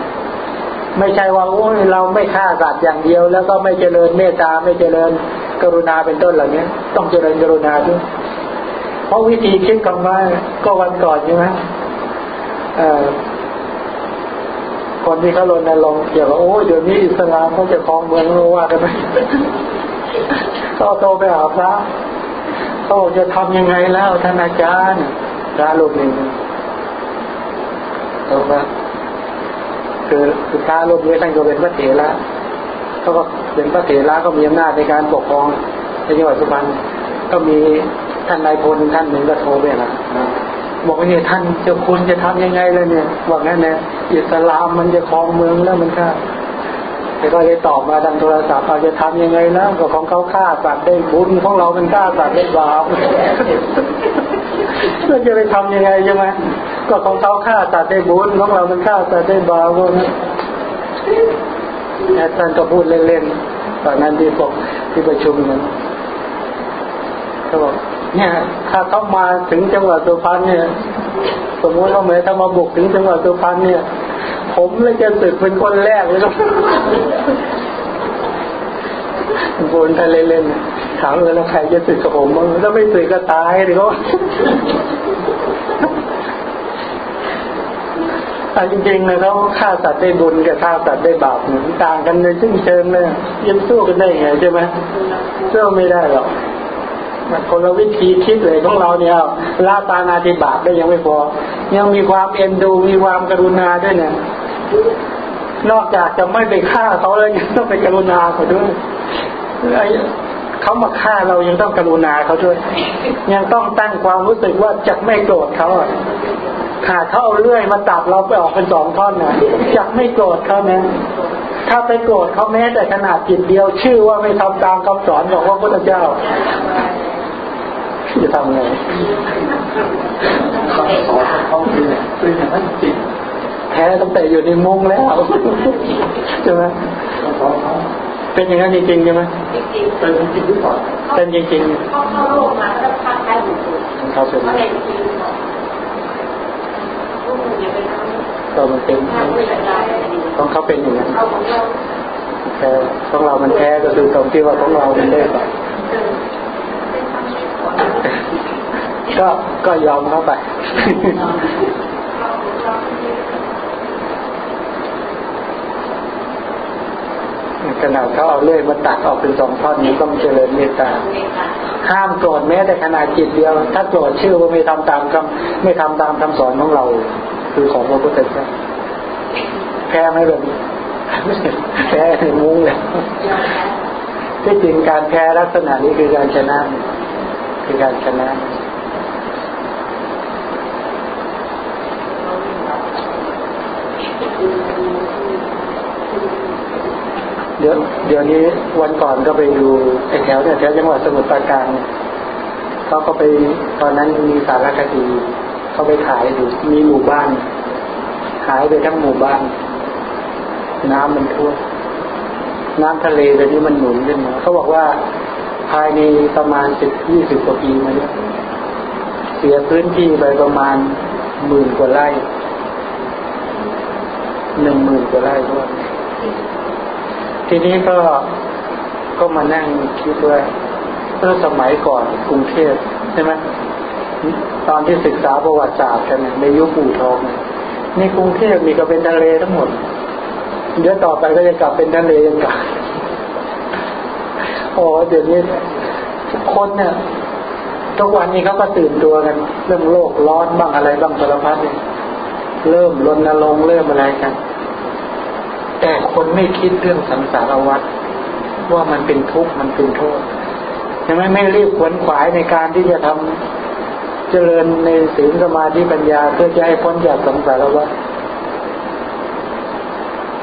Speaker 1: ไม่ใช่ว่าโอ้ยเราไม่ฆ่าสัตว์อย่างเดียว แล้วก็ไม่เจริญเมตตาไม่เจริญกรุณาเป็นต้นเหล่านี้ต้องเจริญกรุณาด้วยเพราะวิธีคิดของมาก็วันก่อนใช่ไหม คนที่เขาลนลงเกี่ยวกับโอ้เดี๋ยวนี้อิสลามเขาจะครองเมืองรู้ว่ากันไหมก็โตไปหาพระเขาจะทำยังไงแล้วท่านอาจารย์พระรูปหนึ่งถูกไหมคือคือพระรูปนี้ท่านก็เป็นพระเถระเขาก็เป็นพระเถระก็มีอำนาจในการปกครองในจังหวัดสุพรรณก็มีท่านนายพลท่านหนึ่งก็โทรไปนะ บอกว่าเนี่ยท่านจะคุณจะทำยังไงเลยเนี่ยบอกงั้นนี่ยอิสลามมันจะครองเมืองแล้วมันก็แต่ก็เลยตอบมาทางโทรศัพท์เราจะทำยังไงแล้วก็ของเขาฆ่าสัตว์ได้บุญของเราเป็นฆ่าสัตว์ได้บาปเราจะไปทำยังไงใช่ไหมก็ของเขาฆ่าสัตว์ได้บุญของเราเป็นฆ่าสัตว์ได้บาปนะท่านก็พูดเล่นๆตอนนั้นที่บอกที่ประชุมนั้นเขาบอก เนี่ย ถ้าเขามาถึงจังหวัดสุพรรณเนี่ย สมมติว่าเมื่อถ้ามาบุกถึงจังหวัดสุพรรณเนี่ย ผมเลยจะสึกเป็นคนแรกเลยครับบนทะเลเล่นถามเออแล้วใครจะสึกกับผมถ้าไม่สึกก็ตายดิเขาแต่จริงๆนะเขาฆ่าสัตว์ได้บุญกับฆ่าสัตว์ได้บาปเหมือนต่างกันในซึ่งเชิงเลยยังสู้กันได้ไงใช่ไหมสู้ไม่ได้หรอก คนละวิธีคิดเลยของเราเนี่ยละตานาติบาตได้ยังไม่พอ ยังมีความเอ็นดูมีความกรุณาด้วยเนี่ย นอกจากจะไม่ไปฆ่าเขาแล้วยังต้องไปกรุณาเขาด้วยเขามาฆ่าเรายังต้องกรุณาเขาด้วย ยังต้องตั้งความรู้สึกว่าจะไม่โกรธเขาอะขาเขาเอาเลื่อยมาตัดเราไปออกเป็นสองท่อนนะจะไม่โกรธเขานะถ้าไปโกรธเขาแม้แต่ขนาดจิตเดียว ชื่อว่าไม่ทำตามคำสอนของพระพุทธเจ้า จะทำไงเขาคือคืออย่างนั้นจิตแพ้ตั้งแต่อยู่ในมุ้งแล้วใช่ไหมเป็นอย่างนั้นจริงๆใช่ไหมเป็นจริงหรือเปล่าเป็นจริงๆเขาเข้าโลกมาแล้วทำได้หมดเขาเป็นก็มันเป็นของเขาเป็นอย่างนั้นแต่ของเรามันแท้ก็คือตรงที่ว่าของเรามันได้แบบ ก็ก็ยอมเข้าไปขนาดเขาเอาเลื่อยมาตัดออกเป็นสองท่อนนี้ก็มันเจริญเมตตา ห้ามโกรธแม้แต่ขนาดจิตเดียว ถ้าโกรธชื่อว่าไม่ทำตามคำไม่ทำตามคำสอนของเรา คือของพระพุทธเจ้าแพ้ไหมแบบนี้แพ้ในมุ้งเลยที่จริงการแพ้ลักษณะนี้คือการชนะ คือการชนะเดี๋ยวเดี๋ยวนี้วันก่อนก็ไปดูแถวเนี่ยแถวจังหวัดสมุทรปราการเขาก็ไปตอนนั้นมีสารคดีเขาไปถ่ายดูมีหมู่บ้านหายไปทั้งหมู่บ้าน น้ำมันท่วมน้ำทะเลตอนนี้มันหนุนขึ้นมาเขาบอกว่า ภายในประมาณสิบยี่สิบกว่าปีมานี้เสียพื้นที่ไปประมาณหมื่นกว่าไร่หนึ่งหมื่นกว่าไร่ด้วยทีนี้ก็ก็มานั่งคิดว่าเมื่อสมัยก่อนกรุงเทพใช่ไหมตอนที่ศึกษาประวัติศาสตร์กันในยุคปู่ทองนี่กรุงเทพมีก็เป็นทะเลทั้งหมดเดี๋ยวต่อไปก็จะกลับเป็นทะเลยังกลับ โอ้เดี๋ยวนี้ทุกคนเนี่ยทุกวันนี้เขาก็ตื่นตัวกัน เรื่องโลกร้อนบ้างอะไรบ้างสารพัดเนี่ยเริ่มรณรงค์เริ่มอะไรกัน แต่คนไม่คิดเรื่องสังสารวัฏว่ามันเป็นทุกข์มันเป็นโทษใช่ไหมไม่รีบขวนขวายในการที่จะทำเจริญในศีลสมาธิปัญญาเพื่อจะให้พ้นจากสังสารวัฏ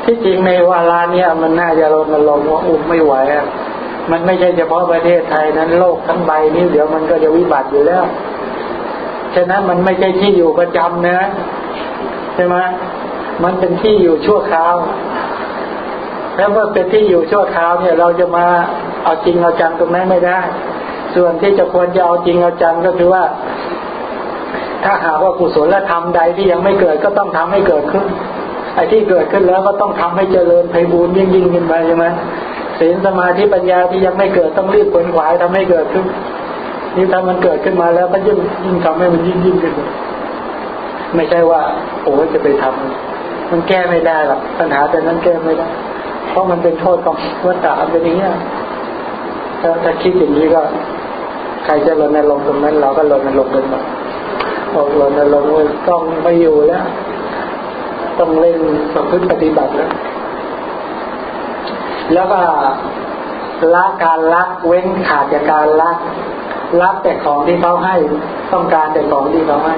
Speaker 1: ที่จริงในวาลาเนี่ยมันน่าจะรณรงค์ว่าอุ้มไม่ไหวอะ มันไม่ใช่เฉพาะประเทศไทยนั้นโลกทั้งใบนี้เดี๋ยวมันก็จะวิบัติอยู่แล้ว ฉะนั้นมันไม่ใช่ที่อยู่ประจำนะใช่ไหมมันเป็นที่อยู่ชั่วคราว แล้วเมื่อเป็นที่อยู่ชั่วคราวเนี่ย เราจะมาเอาจริงเอาจังตรงนั้นไม่ได้ ส่วนที่จะควรจะเอาจริงเอาจังก็คือว่า ถ้าหากว่ากุศลธรรมใดที่ยังไม่เกิดก็ต้องทำให้เกิดขึ้น ไอ้ที่เกิดขึ้นแล้วก็ต้องทำให้เจริญไพบูรณ์ยิ่งยิ่งขึ้นไปใช่ไหม ศีลสมาธิปัญญาที่ยังไม่เกิดต้องรีบขวนขวายทำให้เกิดขึ้นนี่ถ้ามันเกิดขึ้นมาแล้วก็ยิ่งยิ่งทำให้มันยิ่งยิ่งขึ้นไม่ใช่ว่าโอ้จะไปทำมันแก้ไม่ได้หรอกปัญหาแต่นั้นแก้ไม่ได้ เพราะมันเป็นโทษของวัฏฏะเป็นอย่างนี้ถ้าถ้าคิดอย่างนี้ก็ ใครจะรณรงค์ตรงนั้น เราก็รณรงค์กันหมดบอกรณรงค์ต้องไม่อยู่แล้ว ต้องเล่นประพฤติปฏิบัติแล้ว แล้วก็ละการลักเว้นขาดจากการลักลักแต่ของที่เขาให้ต้องการแต่ของที่เขาให้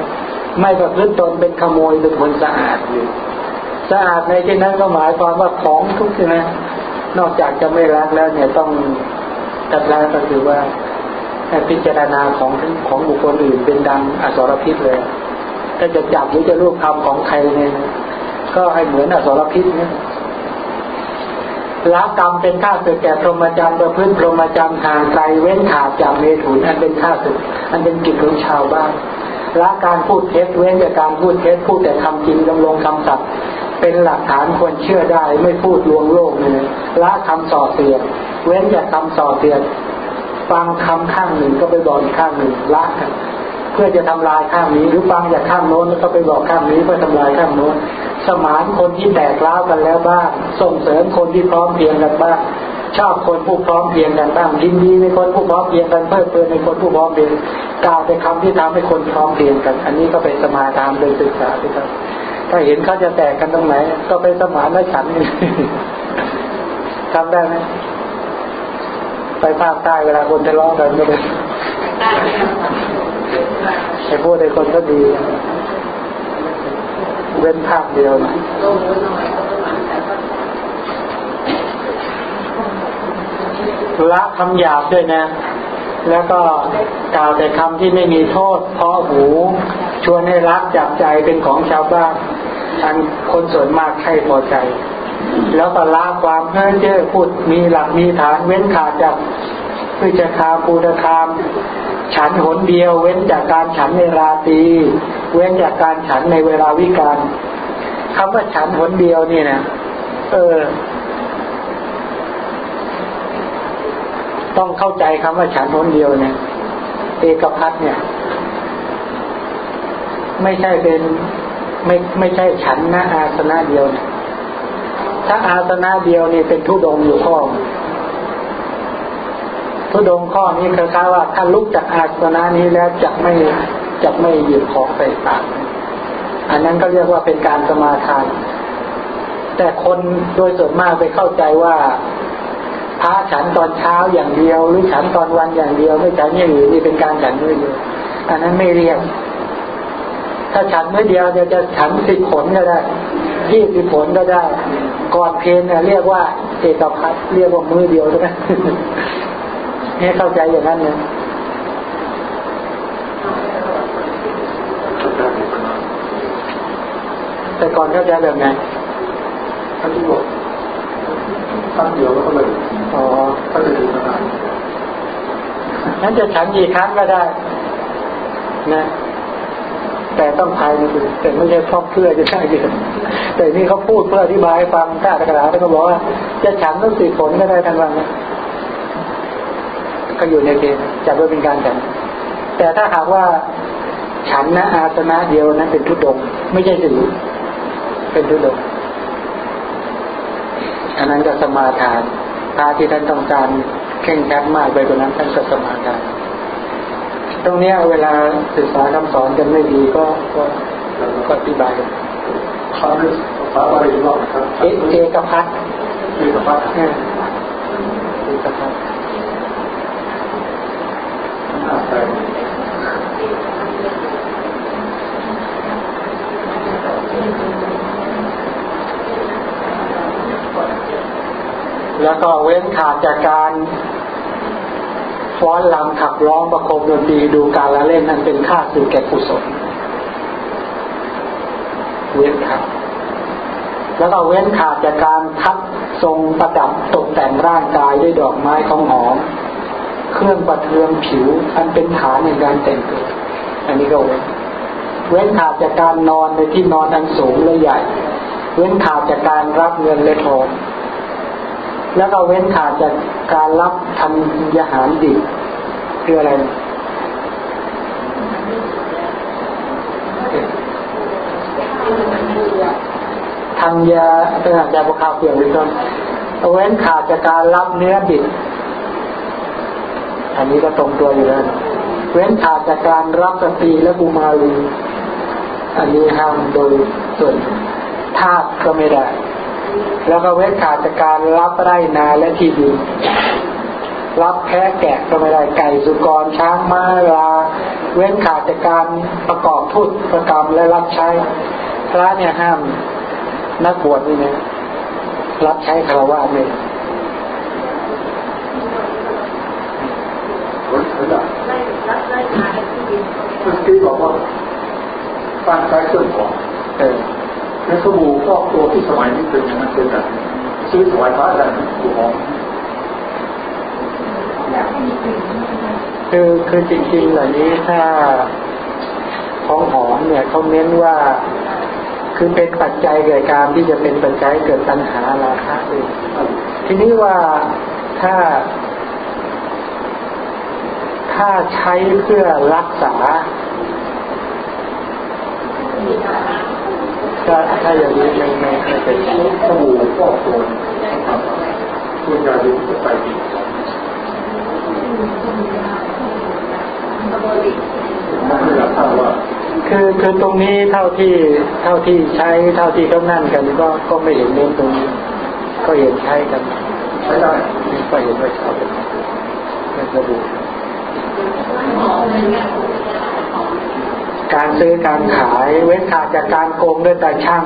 Speaker 1: ไม่ประพฤติตนเป็นขโมยเป็นคนสะอาดอยู่สะอาดในที่นั้นก็หมายความว่าของทุกใช่ไหมนอกจากจะไม่รักแล้วเนี่ยต้องตัดแล้วก็คือว่าพิจารณาของของบุคคลอื่นเป็นดังอสรพิษเลยถ้าจะจับหรือจะรูปคำของใครเนี่ยก็ให้เหมือนอสรพิษเนี่ย ละกรรมเป็นข้าศึกแก่พรหมจรรย์ประพฤติพรหมจรรย์ห่างไกลเว้นขาดจากเมถุนอันเป็นข้าศึกอันเป็นกิจของชาวบ้านละการพูดเท็จเว้นจากการพูดเท็จพูดแต่คำจริงดำรงคำสัตย์เป็นหลักฐานควรเชื่อได้ไม่พูดลวงโลกเลยละคำส่อเสียดเว้นจากคำส่อเสียดฟังคำข้างหนึ่งก็ไปบอกอีกข้างหนึ่งละกัน เพื่อจะทำลายข้างนี้หรือฟังจากข้างโน้นแล้วก็ไปบอกข้างนี้เพื่อทำลายข้างโน้น สมานคนที่แตกล้าวกันแล้วบ้างส่งเสริมคนที่พร้อมเพียงกันบ้างชอบคนผู้พร้อมเพียงกันบ้างยินดีในคนผู้พร้อมเพียงกันเพิ่มเติมในคนผู้พร้อมเพียงกล่าวเป็นคำที่ทำให้คนพร้อมเพียงกัน อันนี้ก็เป็นสมาทานโดยศึกษาที่ครับถ้าเห็นเขาจะแตกกันตรงไหน ก็ไปสมานและฉันทำได้ไหมไปภาคใต้เวลาคนทะเลาะกันก็เลย ไอ้พูดไอ้คนก็ดี เว้นภาคเดียวนะละคำหยาบด้วยนะ แล้วก็กล่าวแต่คำที่ไม่มีโทษเพราะหู ชวนให้รักจับใจเป็นของชาวบ้านอันคนส่วนมากใครพอใจ แล้วก็ละความเพ้อเจ้อพูดมีหลักมีฐานเว้นขาดจาก พิจคาปูตคาม ฉันหนเดียว เว้นจากการฉันในราตีเว้นจากการฉันในเวลาวิการคำว่าฉันหนเดียวนี่นะเออ ต้องเข้าใจคำว่าฉันหนเดียวเนี่ยเอกพัทเนี่ย ไม่ใช่เป็นไม่ไม่ใช่ฉันนะอาสนะเดียวนะถ้าอาสนะเดียวนี่เป็นทุดงอยู่ข้อ ทุดงข้อนี้คือคาว่าถ้าลุกจากอาสนะนี้แล้วจะไม่จะไม่หยิบของใส่ปากอันนั้นก็เรียกว่าเป็นการสมาทาน แต่คนโดยส่วนมากไปเข้าใจว่าพระฉันตอนเช้าอย่างเดียว หรือฉันตอนวันอย่างเดียวไม่ฉันอย่างอื่นนี่เป็นการฉันมื้อเดียวอันนั้นไม่เรียก ถ้าฉันมื้อเดียวจะจะฉันสิบผลก็ได้ยี่สิบผลก็ได้ ก่อนเพลเนี่ยเรียกว่าเอกพัทเรียกว่ามือเดียวใช่ไหม นี่เข้าใจอย่างนั้นเนี่ยแต่ก่อนเข้าใจแบบไง
Speaker 3: ท่านที่บอกท่านเดียวแล้วก็เลย
Speaker 1: อ๋อ
Speaker 3: ก็เลยถึงขนาด
Speaker 1: นั้นจะฉันกี่ครั้งก็ได้ นะ แต่ต้องภายในแต่ไม่ใช่พ่อเพื่อจะได้เดียวแต่นี่เขาพูดเพื่ออธิบายฟังถ้าตะกราแล้วก็บอกว่า จะฉันต้องสิผลก็ได้ทั้งวัน ก็อยู่ในเกณฑ์จะไม่เป็นการฉัน แต่ถ้าหากว่าฉันนะอาสนะเดียวนั้นเป็นทุดงไม่ใช่สื่อเป็นทุดงอันนั้นก็สมาทานพาที่ท่านต้องการเข่งชัดมากไปกว่านั้นท่านก็สมาทานตรงนี้เวลาศึกษาคำสอนกันไม่ดีก็ก็ก็อธิบาย
Speaker 3: คำนี้ภาษาบาลีว่าครับ
Speaker 1: เอกพัท
Speaker 3: เอกพัทเอ
Speaker 1: กพัท แล้วก็เว้นขาดจากการฟ้อนลำขับร้องประคมดนตรีดูการละเล่นนั้นเป็นค่าสื่แก่กุศลเว้นขาดแล้วก็เว้นขาดจากการทับทรงประดับตกแต่งร่างกายด้วยดอกไม้ของหอม เครื่องประเทืองผิว อันเป็นฐานในการแต่งตัว อันนี้ก็เว้นเว้นขาดจากการนอนในที่นอนอันสูงและใหญ่ เว้นขาดจากการรับเงินและทองแล้วก็เว้นขาดจากการรับทำยาหารดิบคืออะไรทำยาเป็นยาประคาเปลี่ยนเป็นต้นเว้นขาดจากการรับเนื้อดิบ อันนี้ก็ตรงตัวอยู่แล้วเว้นขาดจากการรับสตรีและบุมาลีอันนี้ห้ามโดยส่วนทาสก็ไม่ได้ แล้วก็เว้นขาดจากการรับไร่นาและที่ดินรับแพะแกะก็ไม่ได้ไก่สุกรช้างม้าลา เว้นขาดจากการประกอบทุตประกรรมและรับใช้ พระเนี่ยห้ามนักบวชนี่เนี่ยรับใช้คารวะเนี่ย
Speaker 3: เมื่อกี้บอกว่าการใช้เครื่องของเออในสบู่ฟอกตัวที่สมัยนี้เป็นอย่างนั้นเป็นแบบซื้อถวายพระอะไรถูกหอม
Speaker 1: คือคือจริงๆเหล่านี้ถ้าของหอมเนี่ยเขาเน้นว่าคือเป็นปัจจัยเกิดการที่จะเป็นปัจจัยเกิดปัญหาราคาเองทีนี้ว่าถ้า ถ้าใช้เพื่อรักษาถ้าถ้าอย่างนี้ไม่ไม่ไม่เป็น
Speaker 3: สบู่ฟอกตัวคุณยาดีจะไปดี
Speaker 1: คือคือตรงนี้เท่าที่เท่าที่ใช้เท่าที่เขานั่นกัน ก็ก็ไม่เห็นเน้นตรงนี้ ก็เห็นใช้กัน
Speaker 3: ใช้ได้
Speaker 1: ก็เห็นว่าชอบในสบู่ การซื้อการขายเว้นขาดจากการโกงด้วยตาช่าง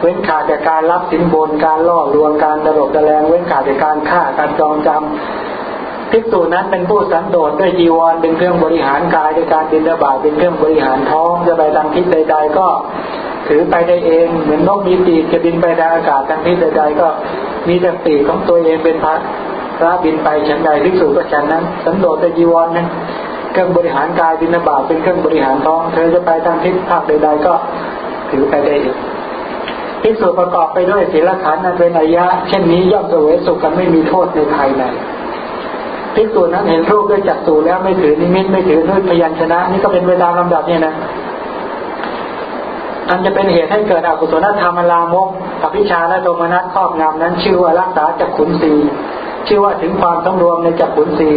Speaker 1: เว้นขาดจากการรับสินบนการล่อลวงการตลบตะแลงเว้นขาดจากการฆ่าการจองจำภิกษุนั้นเป็นผู้สันโดษด้วยจีวรเป็นเครื่องบริหารกายด้วยการบินระบาดเป็นเครื่องบริหารท้องจะไปทางทิศใด ๆ ก็ถือไปได้เอง เหมือนนกมีปีกจะบินไปทางอากาศทางทิศใดๆก็มีแต่ปีกของตัวเองเป็นพระ พระบินไปฉันใดภิกษุก็ฉันนั้น สันโดษด้วยจีวรนั้นเครื่องบริหารกายบินาบาเป็นเครื่องบริหารท้อง เธอจะไปทางทิศภาคใดๆก็ถือไปได้เองทิศส่วนประกอบไปด้วยศีลขันธ์นั้นเป็นอายะ เช่นนี้ย่อมเสวยสุขกันไม่มีโทษในภายในทิศส่วนนั้นเห็นรูปด้วยจักรตูแล้วไม่ถือนิมิตไม่ถือด้วยพยัญชนะ นี่ก็เป็นเวลาลำดับเนี่ยนะอันจะเป็นเหตุให้เกิดอกุศลธรรมลามกอภิชาและโทมนัสครอบงำนั้นชื่อว่ารักษาจักขุนสี ชื่อว่าถึงความต้งรวมในจักขุนสี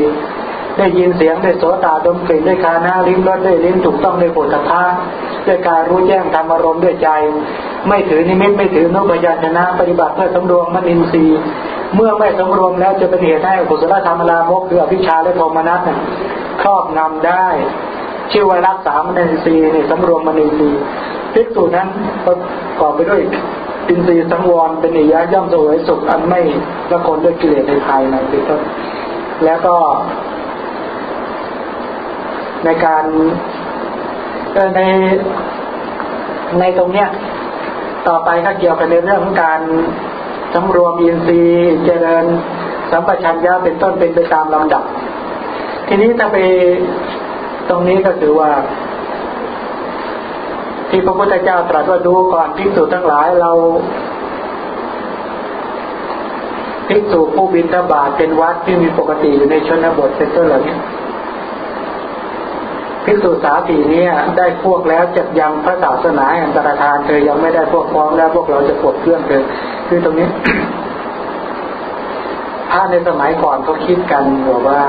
Speaker 1: ได้ยินเสียงได้โสตาดมกลิ่นได้คานาลิ้มรสได้ลิ้นถูกต้องในโผฏฐะด้วยการรู้แจ้งทำอารมณ์ด้วยใจ ไม่ถือนิมิตไม่ถือนุพยัญชนะปฏิบัติเพื่อสำรวมมนินทรีย์ เมื่อไม่สำรวมแล้วจะเป็นเหตุให้กุศลธรรมลามกคืออภิชาและโทมนัสครอบงำได้ ชื่อว่ารักษามนินทรีย์นี่สำรวมมนินทรีย์ภิกษุนั้นประกอบไปด้วย อินทรีย์สังวรเป็นอิยะย่อมสวยสุขอันไม่ละคนด้วยกิเลสในภายในเป็นต้นแล้วก็ ในการในในตรงเนี้ย ต่อไปก็เกี่ยวกันในเรื่องของการสำรวมอินทรีย์เจริญ สัมปชัญญะเป็นต้นเป็นไปตามลำดับ ทีนี้ถ้าไปตรงนี้ก็ถือว่า ที่พระพุทธเจ้าตรัสว่าดูก่อนภิกษุทั้งหลายเราภิกษุผู้บินทบาทเป็นวัดที่มีปกติอยู่ในชนบทเป็นต้นเหล่านี้ภิกษุสาตีนี้ได้พวกแล้วจะยังพระศาสนาแห่งตรทานเธอยังไม่ได้พวกพร้อมแล้วพวกเราจะปวดเครื่องเธอคือตรงนี้พระในสมัยก่อนเขาคิดกันบอกว่า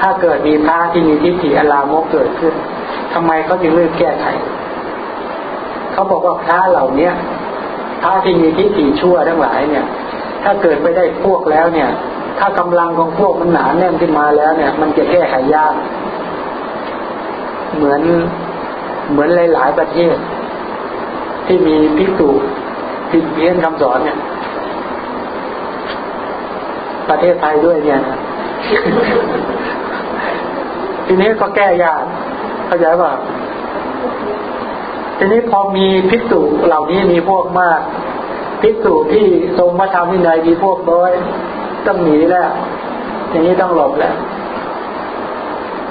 Speaker 1: ถ้าเกิดมีพระที่มีทิฏฐิอลามกเกิดขึ้นทำไมเขาจึงเลือกแก้ไข เขาบอกว่าพระเหล่าเนี้ยพระที่มีทิฏฐิชั่วทั้งหลายเนี่ย ถ้าเกิดไปได้พวกแล้วเนี่ย ถ้ากำลังของพวกมันหนาแน่นขึ้นมาแล้วเนี่ย มันจะแก้ไขยาก เหมือนเหมือนหลาย ๆ ประเทศ ที่มีพิจูผิดเพี้ยนคำสอนเนี่ย ประเทศไทยด้วยเนี่ยทีนี้ก็แก้ยากเข้าใจป่ะ ทีนี้พอมีพิกษุเหล่านี้มีพวกมากพิกษุที่ทรงพระธรรมวินัยมีพวกน้อยต้องหนีแล้ว อย่างนี้ต้องหลบแล้ว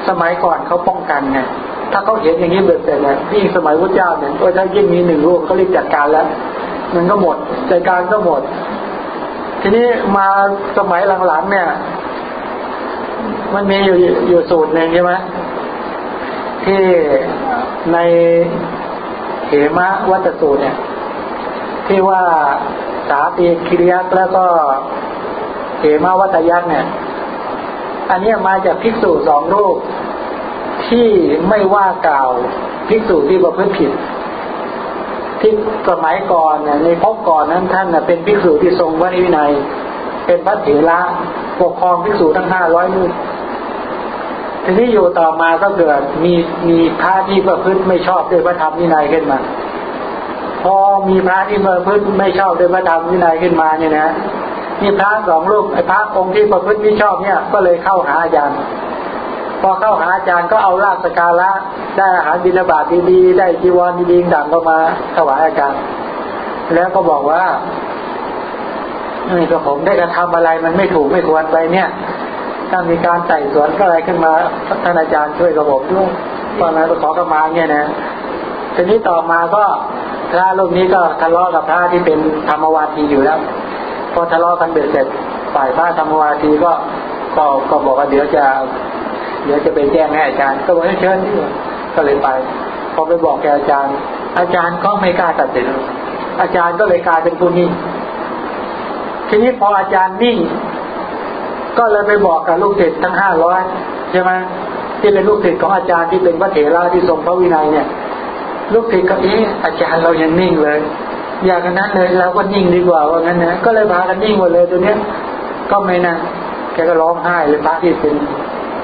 Speaker 1: สมัยก่อนเขาป้องกันไงถ้าเขาเห็นอย่างนี้เบ็ดเสร็จเนี่ยยิ่งสมัยพระเจ้าเนี่ยว่าถ้ายิ่งมีหนึ่งรูปเขาเรียกจัดการแล้วมันก็หมดจัดการก็หมด ทีนี้มาสมัยหลังๆเนี่ย มันมีอยู่อยู่สูตรหนึ่งใช่ไหมที่ใน เหมะวัตสูตรเนี่ย ที่ว่าสาตีคิริยักแล้วก็เหมะวัตยักเนี่ย อันนี้มาจากภิกษุสองรูปที่ไม่ว่ากล่าวภิกษุที่ประพฤติผิด ที่สมัยก่อนเนี่ยในพบก่อนนั้นท่านเป็นภิกษุที่ทรงวริวินัย เป็นพระเถระปกครองภิกษุทั้งห้าร้อยรูป ทีนี้อยู่ต่อมาก็เกิดมีมีพระที่ประพฤติไม่ชอบด้วยพระธรรมวินัยขึ้นมา พอมีพระที่ประพฤติไม่ชอบด้วยพระธรรมวินัยขึ้นมาเนี่ยนะมีพระสองรูปไอ้พระองค์ที่ประพฤติไม่ชอบเนี่ย ก็เลยเข้าหาอาจารย์พอเข้าหาอาจารย์ก็เอาลาบสกาละได้อาหารบิณฑบาตดีๆได้จีวรดีๆต่างก็มาถวายอาจารย์แล้วก็บอกว่านี่ก็ผมได้กระทำอะไรมันไม่ถูกไม่ควรไปเนี่ย ถ้ามีการไต่สวนก็อะไรขึ้นมาท่านอาจารย์ช่วยกับผมด้วยตอนนั้นไปขอกระมาเนี่ยนะทีนี้ต่อมาก็พระรูปนี้ก็ทะเลาะกับพระที่เป็นธรรมวาทีอยู่แล้ว พอทะเลาะกันเบ็ดเสร็จฝ่ายพระธรรมวาทีก็ก็ก็บอกว่าเดี๋ยวจะเดี๋ยวจะไปแจ้งให้อาจารย์ ก็บอกให้เชิญที่ก็เลยไป พอไปบอกแกอาจารย์ อาจารย์ก็ไม่กล้าตัดสิน อาจารย์ก็เลยกลายเป็นผู้นิ่งทีนี้พออาจารย์นิ่ง ก็เลยไปบอกกับลูกศิษย์ทั้งห้าร้อยใช่ไหมที่เป็นลูกศิษย์ของอาจารย์ที่เป็นพระเถระที่ทรงพระวินัยเนี่ย ลูกศิษย์ก็เอ๊ะอาจารย์เรายังนิ่งเลย อย่างนั้นเลยเราก็นิ่งดีกว่าว่างั้นนะก็เลยพากันนิ่งหมดเลยตัวเนี้ย ก็ไม่นะแกก็ร้องไห้เลยพระที่เป็น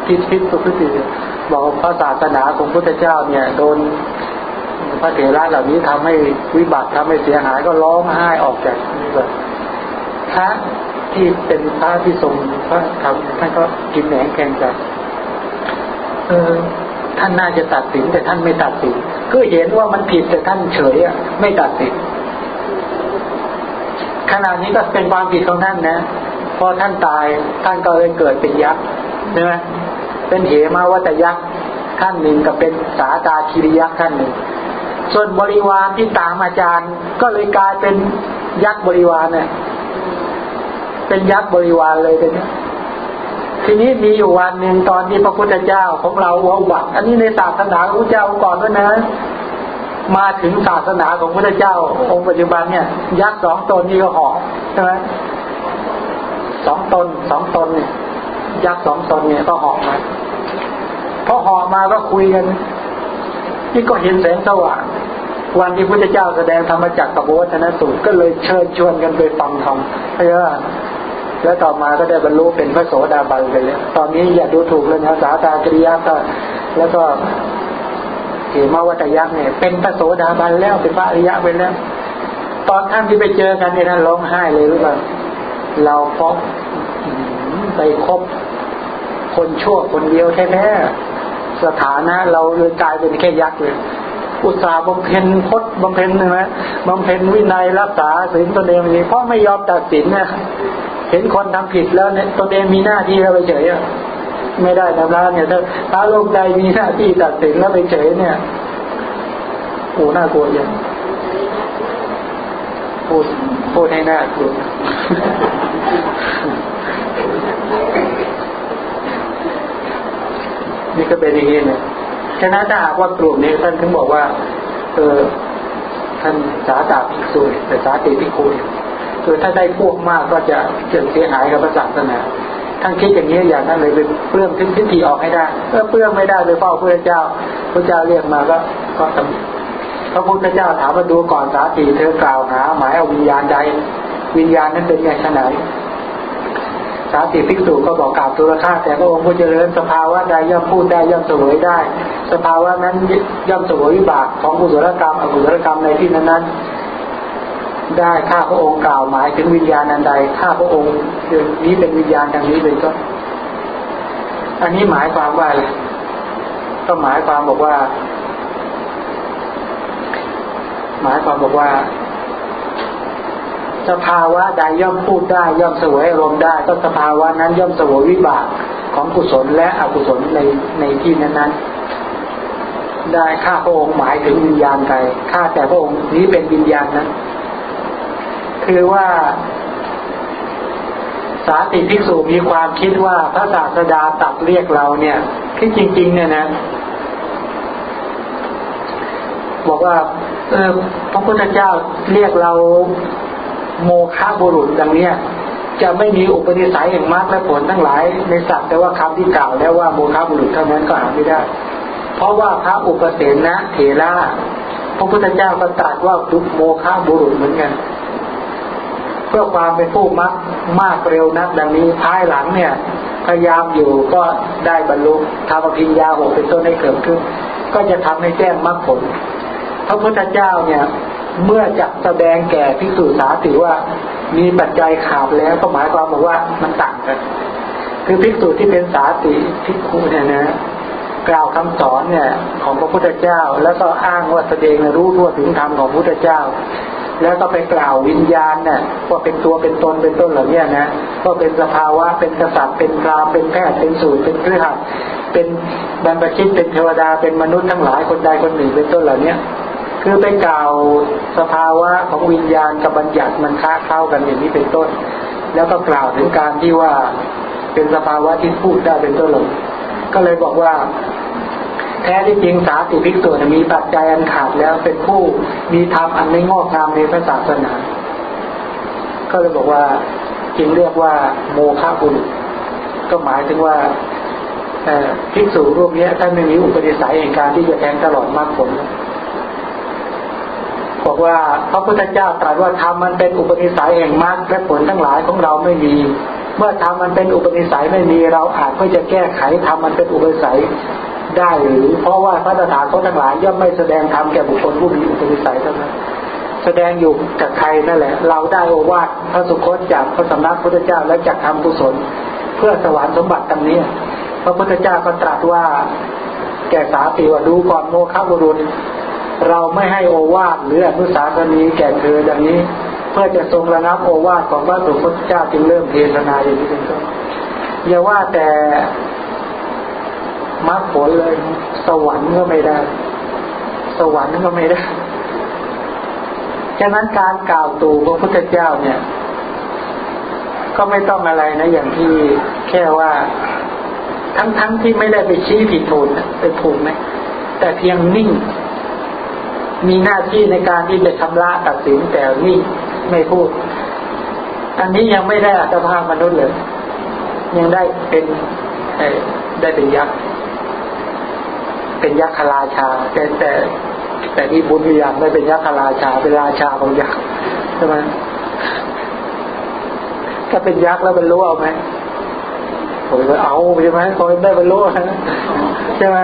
Speaker 1: คิดคิดสุขสิบอกพระศาสนาของพุทธเจ้าเนี่ยโดนพระเถระเหล่านี้ทำให้วิบัติทำให้เสียหายก็ร้องไห้ออกจากนี่เลยพระ ที่เป็นพระที่ทรงพระธรรมท่านก็กินแหนงแกงใจเออท่านน่าจะตัดสินแต่ท่านไม่ตัดสินก็เห็นว่ามันผิดแต่ท่านเฉยอะไม่ตัดสินขณะนี้ก็เป็นความผิดของท่านนะพอท่านตายท่านก็เลยเกิดเป็นยักษ์ใช่ไหมเป็นเหมาวัตยักษ์ท่านหนึ่งกับเป็นสาตาคิริยักษ์ท่านหนึ่ง ส่วนบริวารที่ตามอาจารย์ ก็เลยกลายเป็นยักษ์บริวารเนี่ย เป็นยักษ์บริวารเลยทีนี้ทีนี้มีอยู่วันหนึ่งตอนที่พระพุทธเจ้าของเราวาบัตอันนี้ในศาสนาพระเจ้าก่อนด้วยนะ มาถึงศาสนาของพระเจ้าองค์ปัจจุบันเนี่ย ยักษ์สองตนนี้ก็หอใช่ไหมสองตนสองตนเนี่ยยักษ์สองตนเนี่ยก็หอมาพอหอมาก็คุยกันนี่ก็เห็นแสงสว่างวันที่พระเจ้าแสดงธรรมจักรกับวัฒนสูตรก็เลยเชิญชวนกันไปฟังธรรมเพราะว่า แล้วต่อมาก็ได้บรรลุเป็นพระโสดาบันไปแล้วตอนนี้อย่าดูถูกเลยนะสาตาจริยะก็แล้วก็เขมาวัตยักษ์เนี่ยเป็นพระโสดาบันแล้วเป็นพระอริยะไปแล้ว ตอนท่านที่ไปเจอกันเนี่ยท่านร้องไห้เลยรือเปล่าเราเพราะไปคบคนชั่วคนเดียวแท้ๆสถานะเราเลยกลายเป็นแค่ยักษ์เลย อุตสาห์บำเพ็ญพจน์บำเพ็ญใช่ไหมบำเพ็ญวินัยรักษาศีลตนเองนี้เพราะไม่ยอมตัดสินเนี่ยเห็นคนทำผิดแล้วเนี่ยตนเองมีหน้าที่แล้วไปเฉยไม่ได้นะพระเนี่ยถ้าพระโลกใดมีหน้าที่ตัดสินแล้วไปเฉยเนี่ยโอ้น่ากลัวยังพูดพูดให้น่ากลัวนี่ก็เป็นอย่างนี้เนี่ย ฉะนั้นถ้าหากว่ากลุ่มนี้ท่านถึงบอกว่า เออท่านสาตาภิกษุแต่สาติภิกขุคือถ้าได้พวกมากก็จะเกิดเสียหายกับพระศาสนาท่านคิดอย่างนี้อย่างนั้นเลยไปเปลื้องทิ้งทิฏฐิออกให้ได้เออเปลื้องไม่ได้ไปเฝ้าพระเจ้าพระเจ้าเรียกมาก็ก็ตำพระพุทธเจ้าถามมาดูก่อนสาติเธอกล่าวหาหมายเอาวิญญาณใด วิญญาณนั้นเป็นไงขนาด สาติภิกษุก็บอกกล่าวตุลค่าแต่พระองค์ผู้เจริญสภาวะใดย่อมพูดได้ย่อมเสวยได้ สภาวะนั้นย่อมเสวยวิบากของกุศลกรรมอกุศลกรรมในที่นั้นนั้นได้ข้าพระองค์กล่าวหมายถึงวิญญาณอันใดข้าพระองค์นี้เป็นวิญญาณอย่างนี้เป็นต้นอันนี้หมายความว่าอะไรก็หมายความบอกว่า หมายความบอกว่า สภาวะใดย่อมพูดได้ ย่อมสวยอารมณ์ได้ ก็สภาวะนั้นย่อมสวยวิบากของกุศลและอกุศลในในที่นั้นๆ ได้ข้าพระองค์หมายถึงวิญญาณใดข้าแต่พระองค์นี้เป็นวิญญาณนั้นคือว่าสาติภิกษุมีความคิดว่าพระศาสดาตัดเรียกเราเนี่ยที่จริง ๆ เนี่ยนะ บอกว่า เออพระพุทธเจ้าเรียกเรา โมฆะบุรุษดังเนี้ยจะไม่มีอุปนิสัยแห่งมรรคและผลทั้งหลาย ในสัตว์แต่ว่าคำที่กล่าวแล้วว่าโมฆะบุรุษเท่านั้นก็หาไม่ได้ เพราะว่าพระอุปเสนนะเถระพระพุทธเจ้าก็ตรัสว่าดุโมฆะบุรุษเหมือนกันเพื่อความเป็นผู้มักมากเร็วนักดังนี้ท้ายหลังเนี่ย พยายามอยู่ก็ได้บรรลุทำอภิญญาหกเป็นต้นให้เกิดขึ้น ก็จะทำให้แจ้งมรรคผล พระพุทธเจ้าเนี่ย เมื่อจะแสดงแก่พิสูจสาติว่ามีปัจจัยขาดแล้วก็หมายความบอกว่ามันต่างกันคือพิสูจที่เป็นสาติพิคูเนี่ยนะกล่าวคำสอนเนี่ย ของพระพุทธเจ้า แล้วก็อ้างว่าแสดงรู้ทั่วถึงธรรมของพระพุทธเจ้า แล้วก็ไปกล่าววิญญาณเนี่ยว่าเป็นตัวเป็นตนเป็นต้นเหล่านี้นะว่าเป็นสภาวะเป็นกษัตริย์เป็นพรามเป็นแพทย์เป็นสูตรเป็นเครือเป็นบรรพชิตเป็นเทวดาเป็นมนุษย์ทั้งหลายคนใดคนหนึ่งเป็นต้นเหล่านี้ คือไปกล่าวสภาวะของวิญญาณกับบัญญัติมันค้าเข้ากันอย่างนี้เป็นต้น แล้วก็กล่าวถึงการที่ว่าเป็นสภาวะที่พูดได้เป็นต้นหลงก็เลยบอกว่าแท้ที่จริงสาติภิกษุมีปัจจัยอันขาดแล้วเป็นผู้มีธรรมอันไม่งอกงามในพระศาสนา ก็เลยบอกว่าจึงเรียกว่าโมฆะบุรุษก็หมายถึงว่าภิกษุรูปนี้ท่านไม่มีอุปนิสัยแห่งการที่จะแทงตลอดมากผล บอกว่าพระพุทธเจ้าตรัสว่าธรรมมันเป็นอุปนิสัยแห่งมรรคและผลทั้งหลายของเราไม่มี เมื่อธรรมมันเป็นอุปนิสัยไม่มีเราอาจเพื่อจะแก้ไขธรรมมันเป็นอุปนิสัยได้หรือเพราะว่าพระตถาคตทั้งหลายย่อมไม่แสดงธรรมแก่บุคคลผู้มีอุปนิสัยเท่านั้นแสดงอยู่กับใครนั่นแหละ เราได้โอวาทพระสุคตจากพระสำนักพุทธเจ้าและจากธรรมกุศล เพื่อสวรรค์สมบัติตรงนี้ พระพุทธเจ้าก็ตรัสว่าแก่สาติว่าดูก่อนโมฆะบุรุษ เราไม่ให้โอวาทหรืออนุสาสนีแก่เธอดังนี้ เพื่อจะทรงระงับโอวาทของพระสุคตเจ้าจึงเริ่มเทศนาอย่างนี้เป็นต้นอย่าว่าแต่มรรคผลเลย สวรรค์ก็ไม่ได้ สวรรค์ก็ไม่ได้ฉะนั้นการกล่าวตู่พระพุทธเจ้าเนี่ย ก็ไม่ต้องอะไรนะอย่างที่แค่ว่า ทั้งๆทที่ไม่ได้ไปชี้ผิดถูกไปถูกไหมแต่เพียงนิ่ง มีหน้าที่ในการที่จะชำระตัดสินแต่นี่ไม่พูด อันนี้ยังไม่ได้อัตภาพมนุษย์เลย ยังได้เป็นได้เป็นยักษ์เป็นยักษ์ราชา แต่แต่แต่ที่บุญวิญญาณไม่เป็นยักษ์ราชา เป็นราชาของยักษ์ใช่ไหมถ้าเป็นยักษ์แล้วบรรลุเอาไหมผมก็เอาใช่ไหมคงได้บรรลุใช่ไหม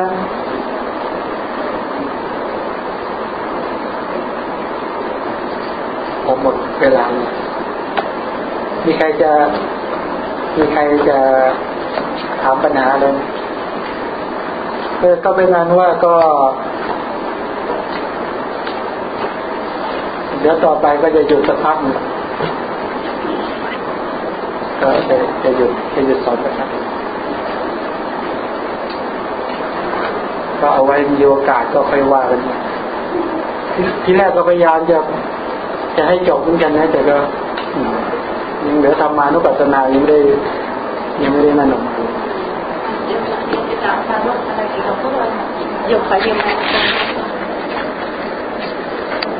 Speaker 1: ผมหมดเวลามีใครจะ มีใครจะถามปัญหาเลยเออก็เป็นนั้นว่าก็ เดี๋ยวต่อไปก็จะหยุดสักพักนึงก็จะจะหยุดจะหยุดสอนสักพักก็เอาไว้มีโอกาสก็ค่อยว่ากันที่แรกก็พยายามจะ จะให้จบเหมือนกันนะ แต่ก็ยังเหลือทำมานุปัสสนายังไม่ได้ยังไม่ได้นั่นออก
Speaker 2: ยวจะถามอาจารย์ว่าอะไรเกี่ยวกับ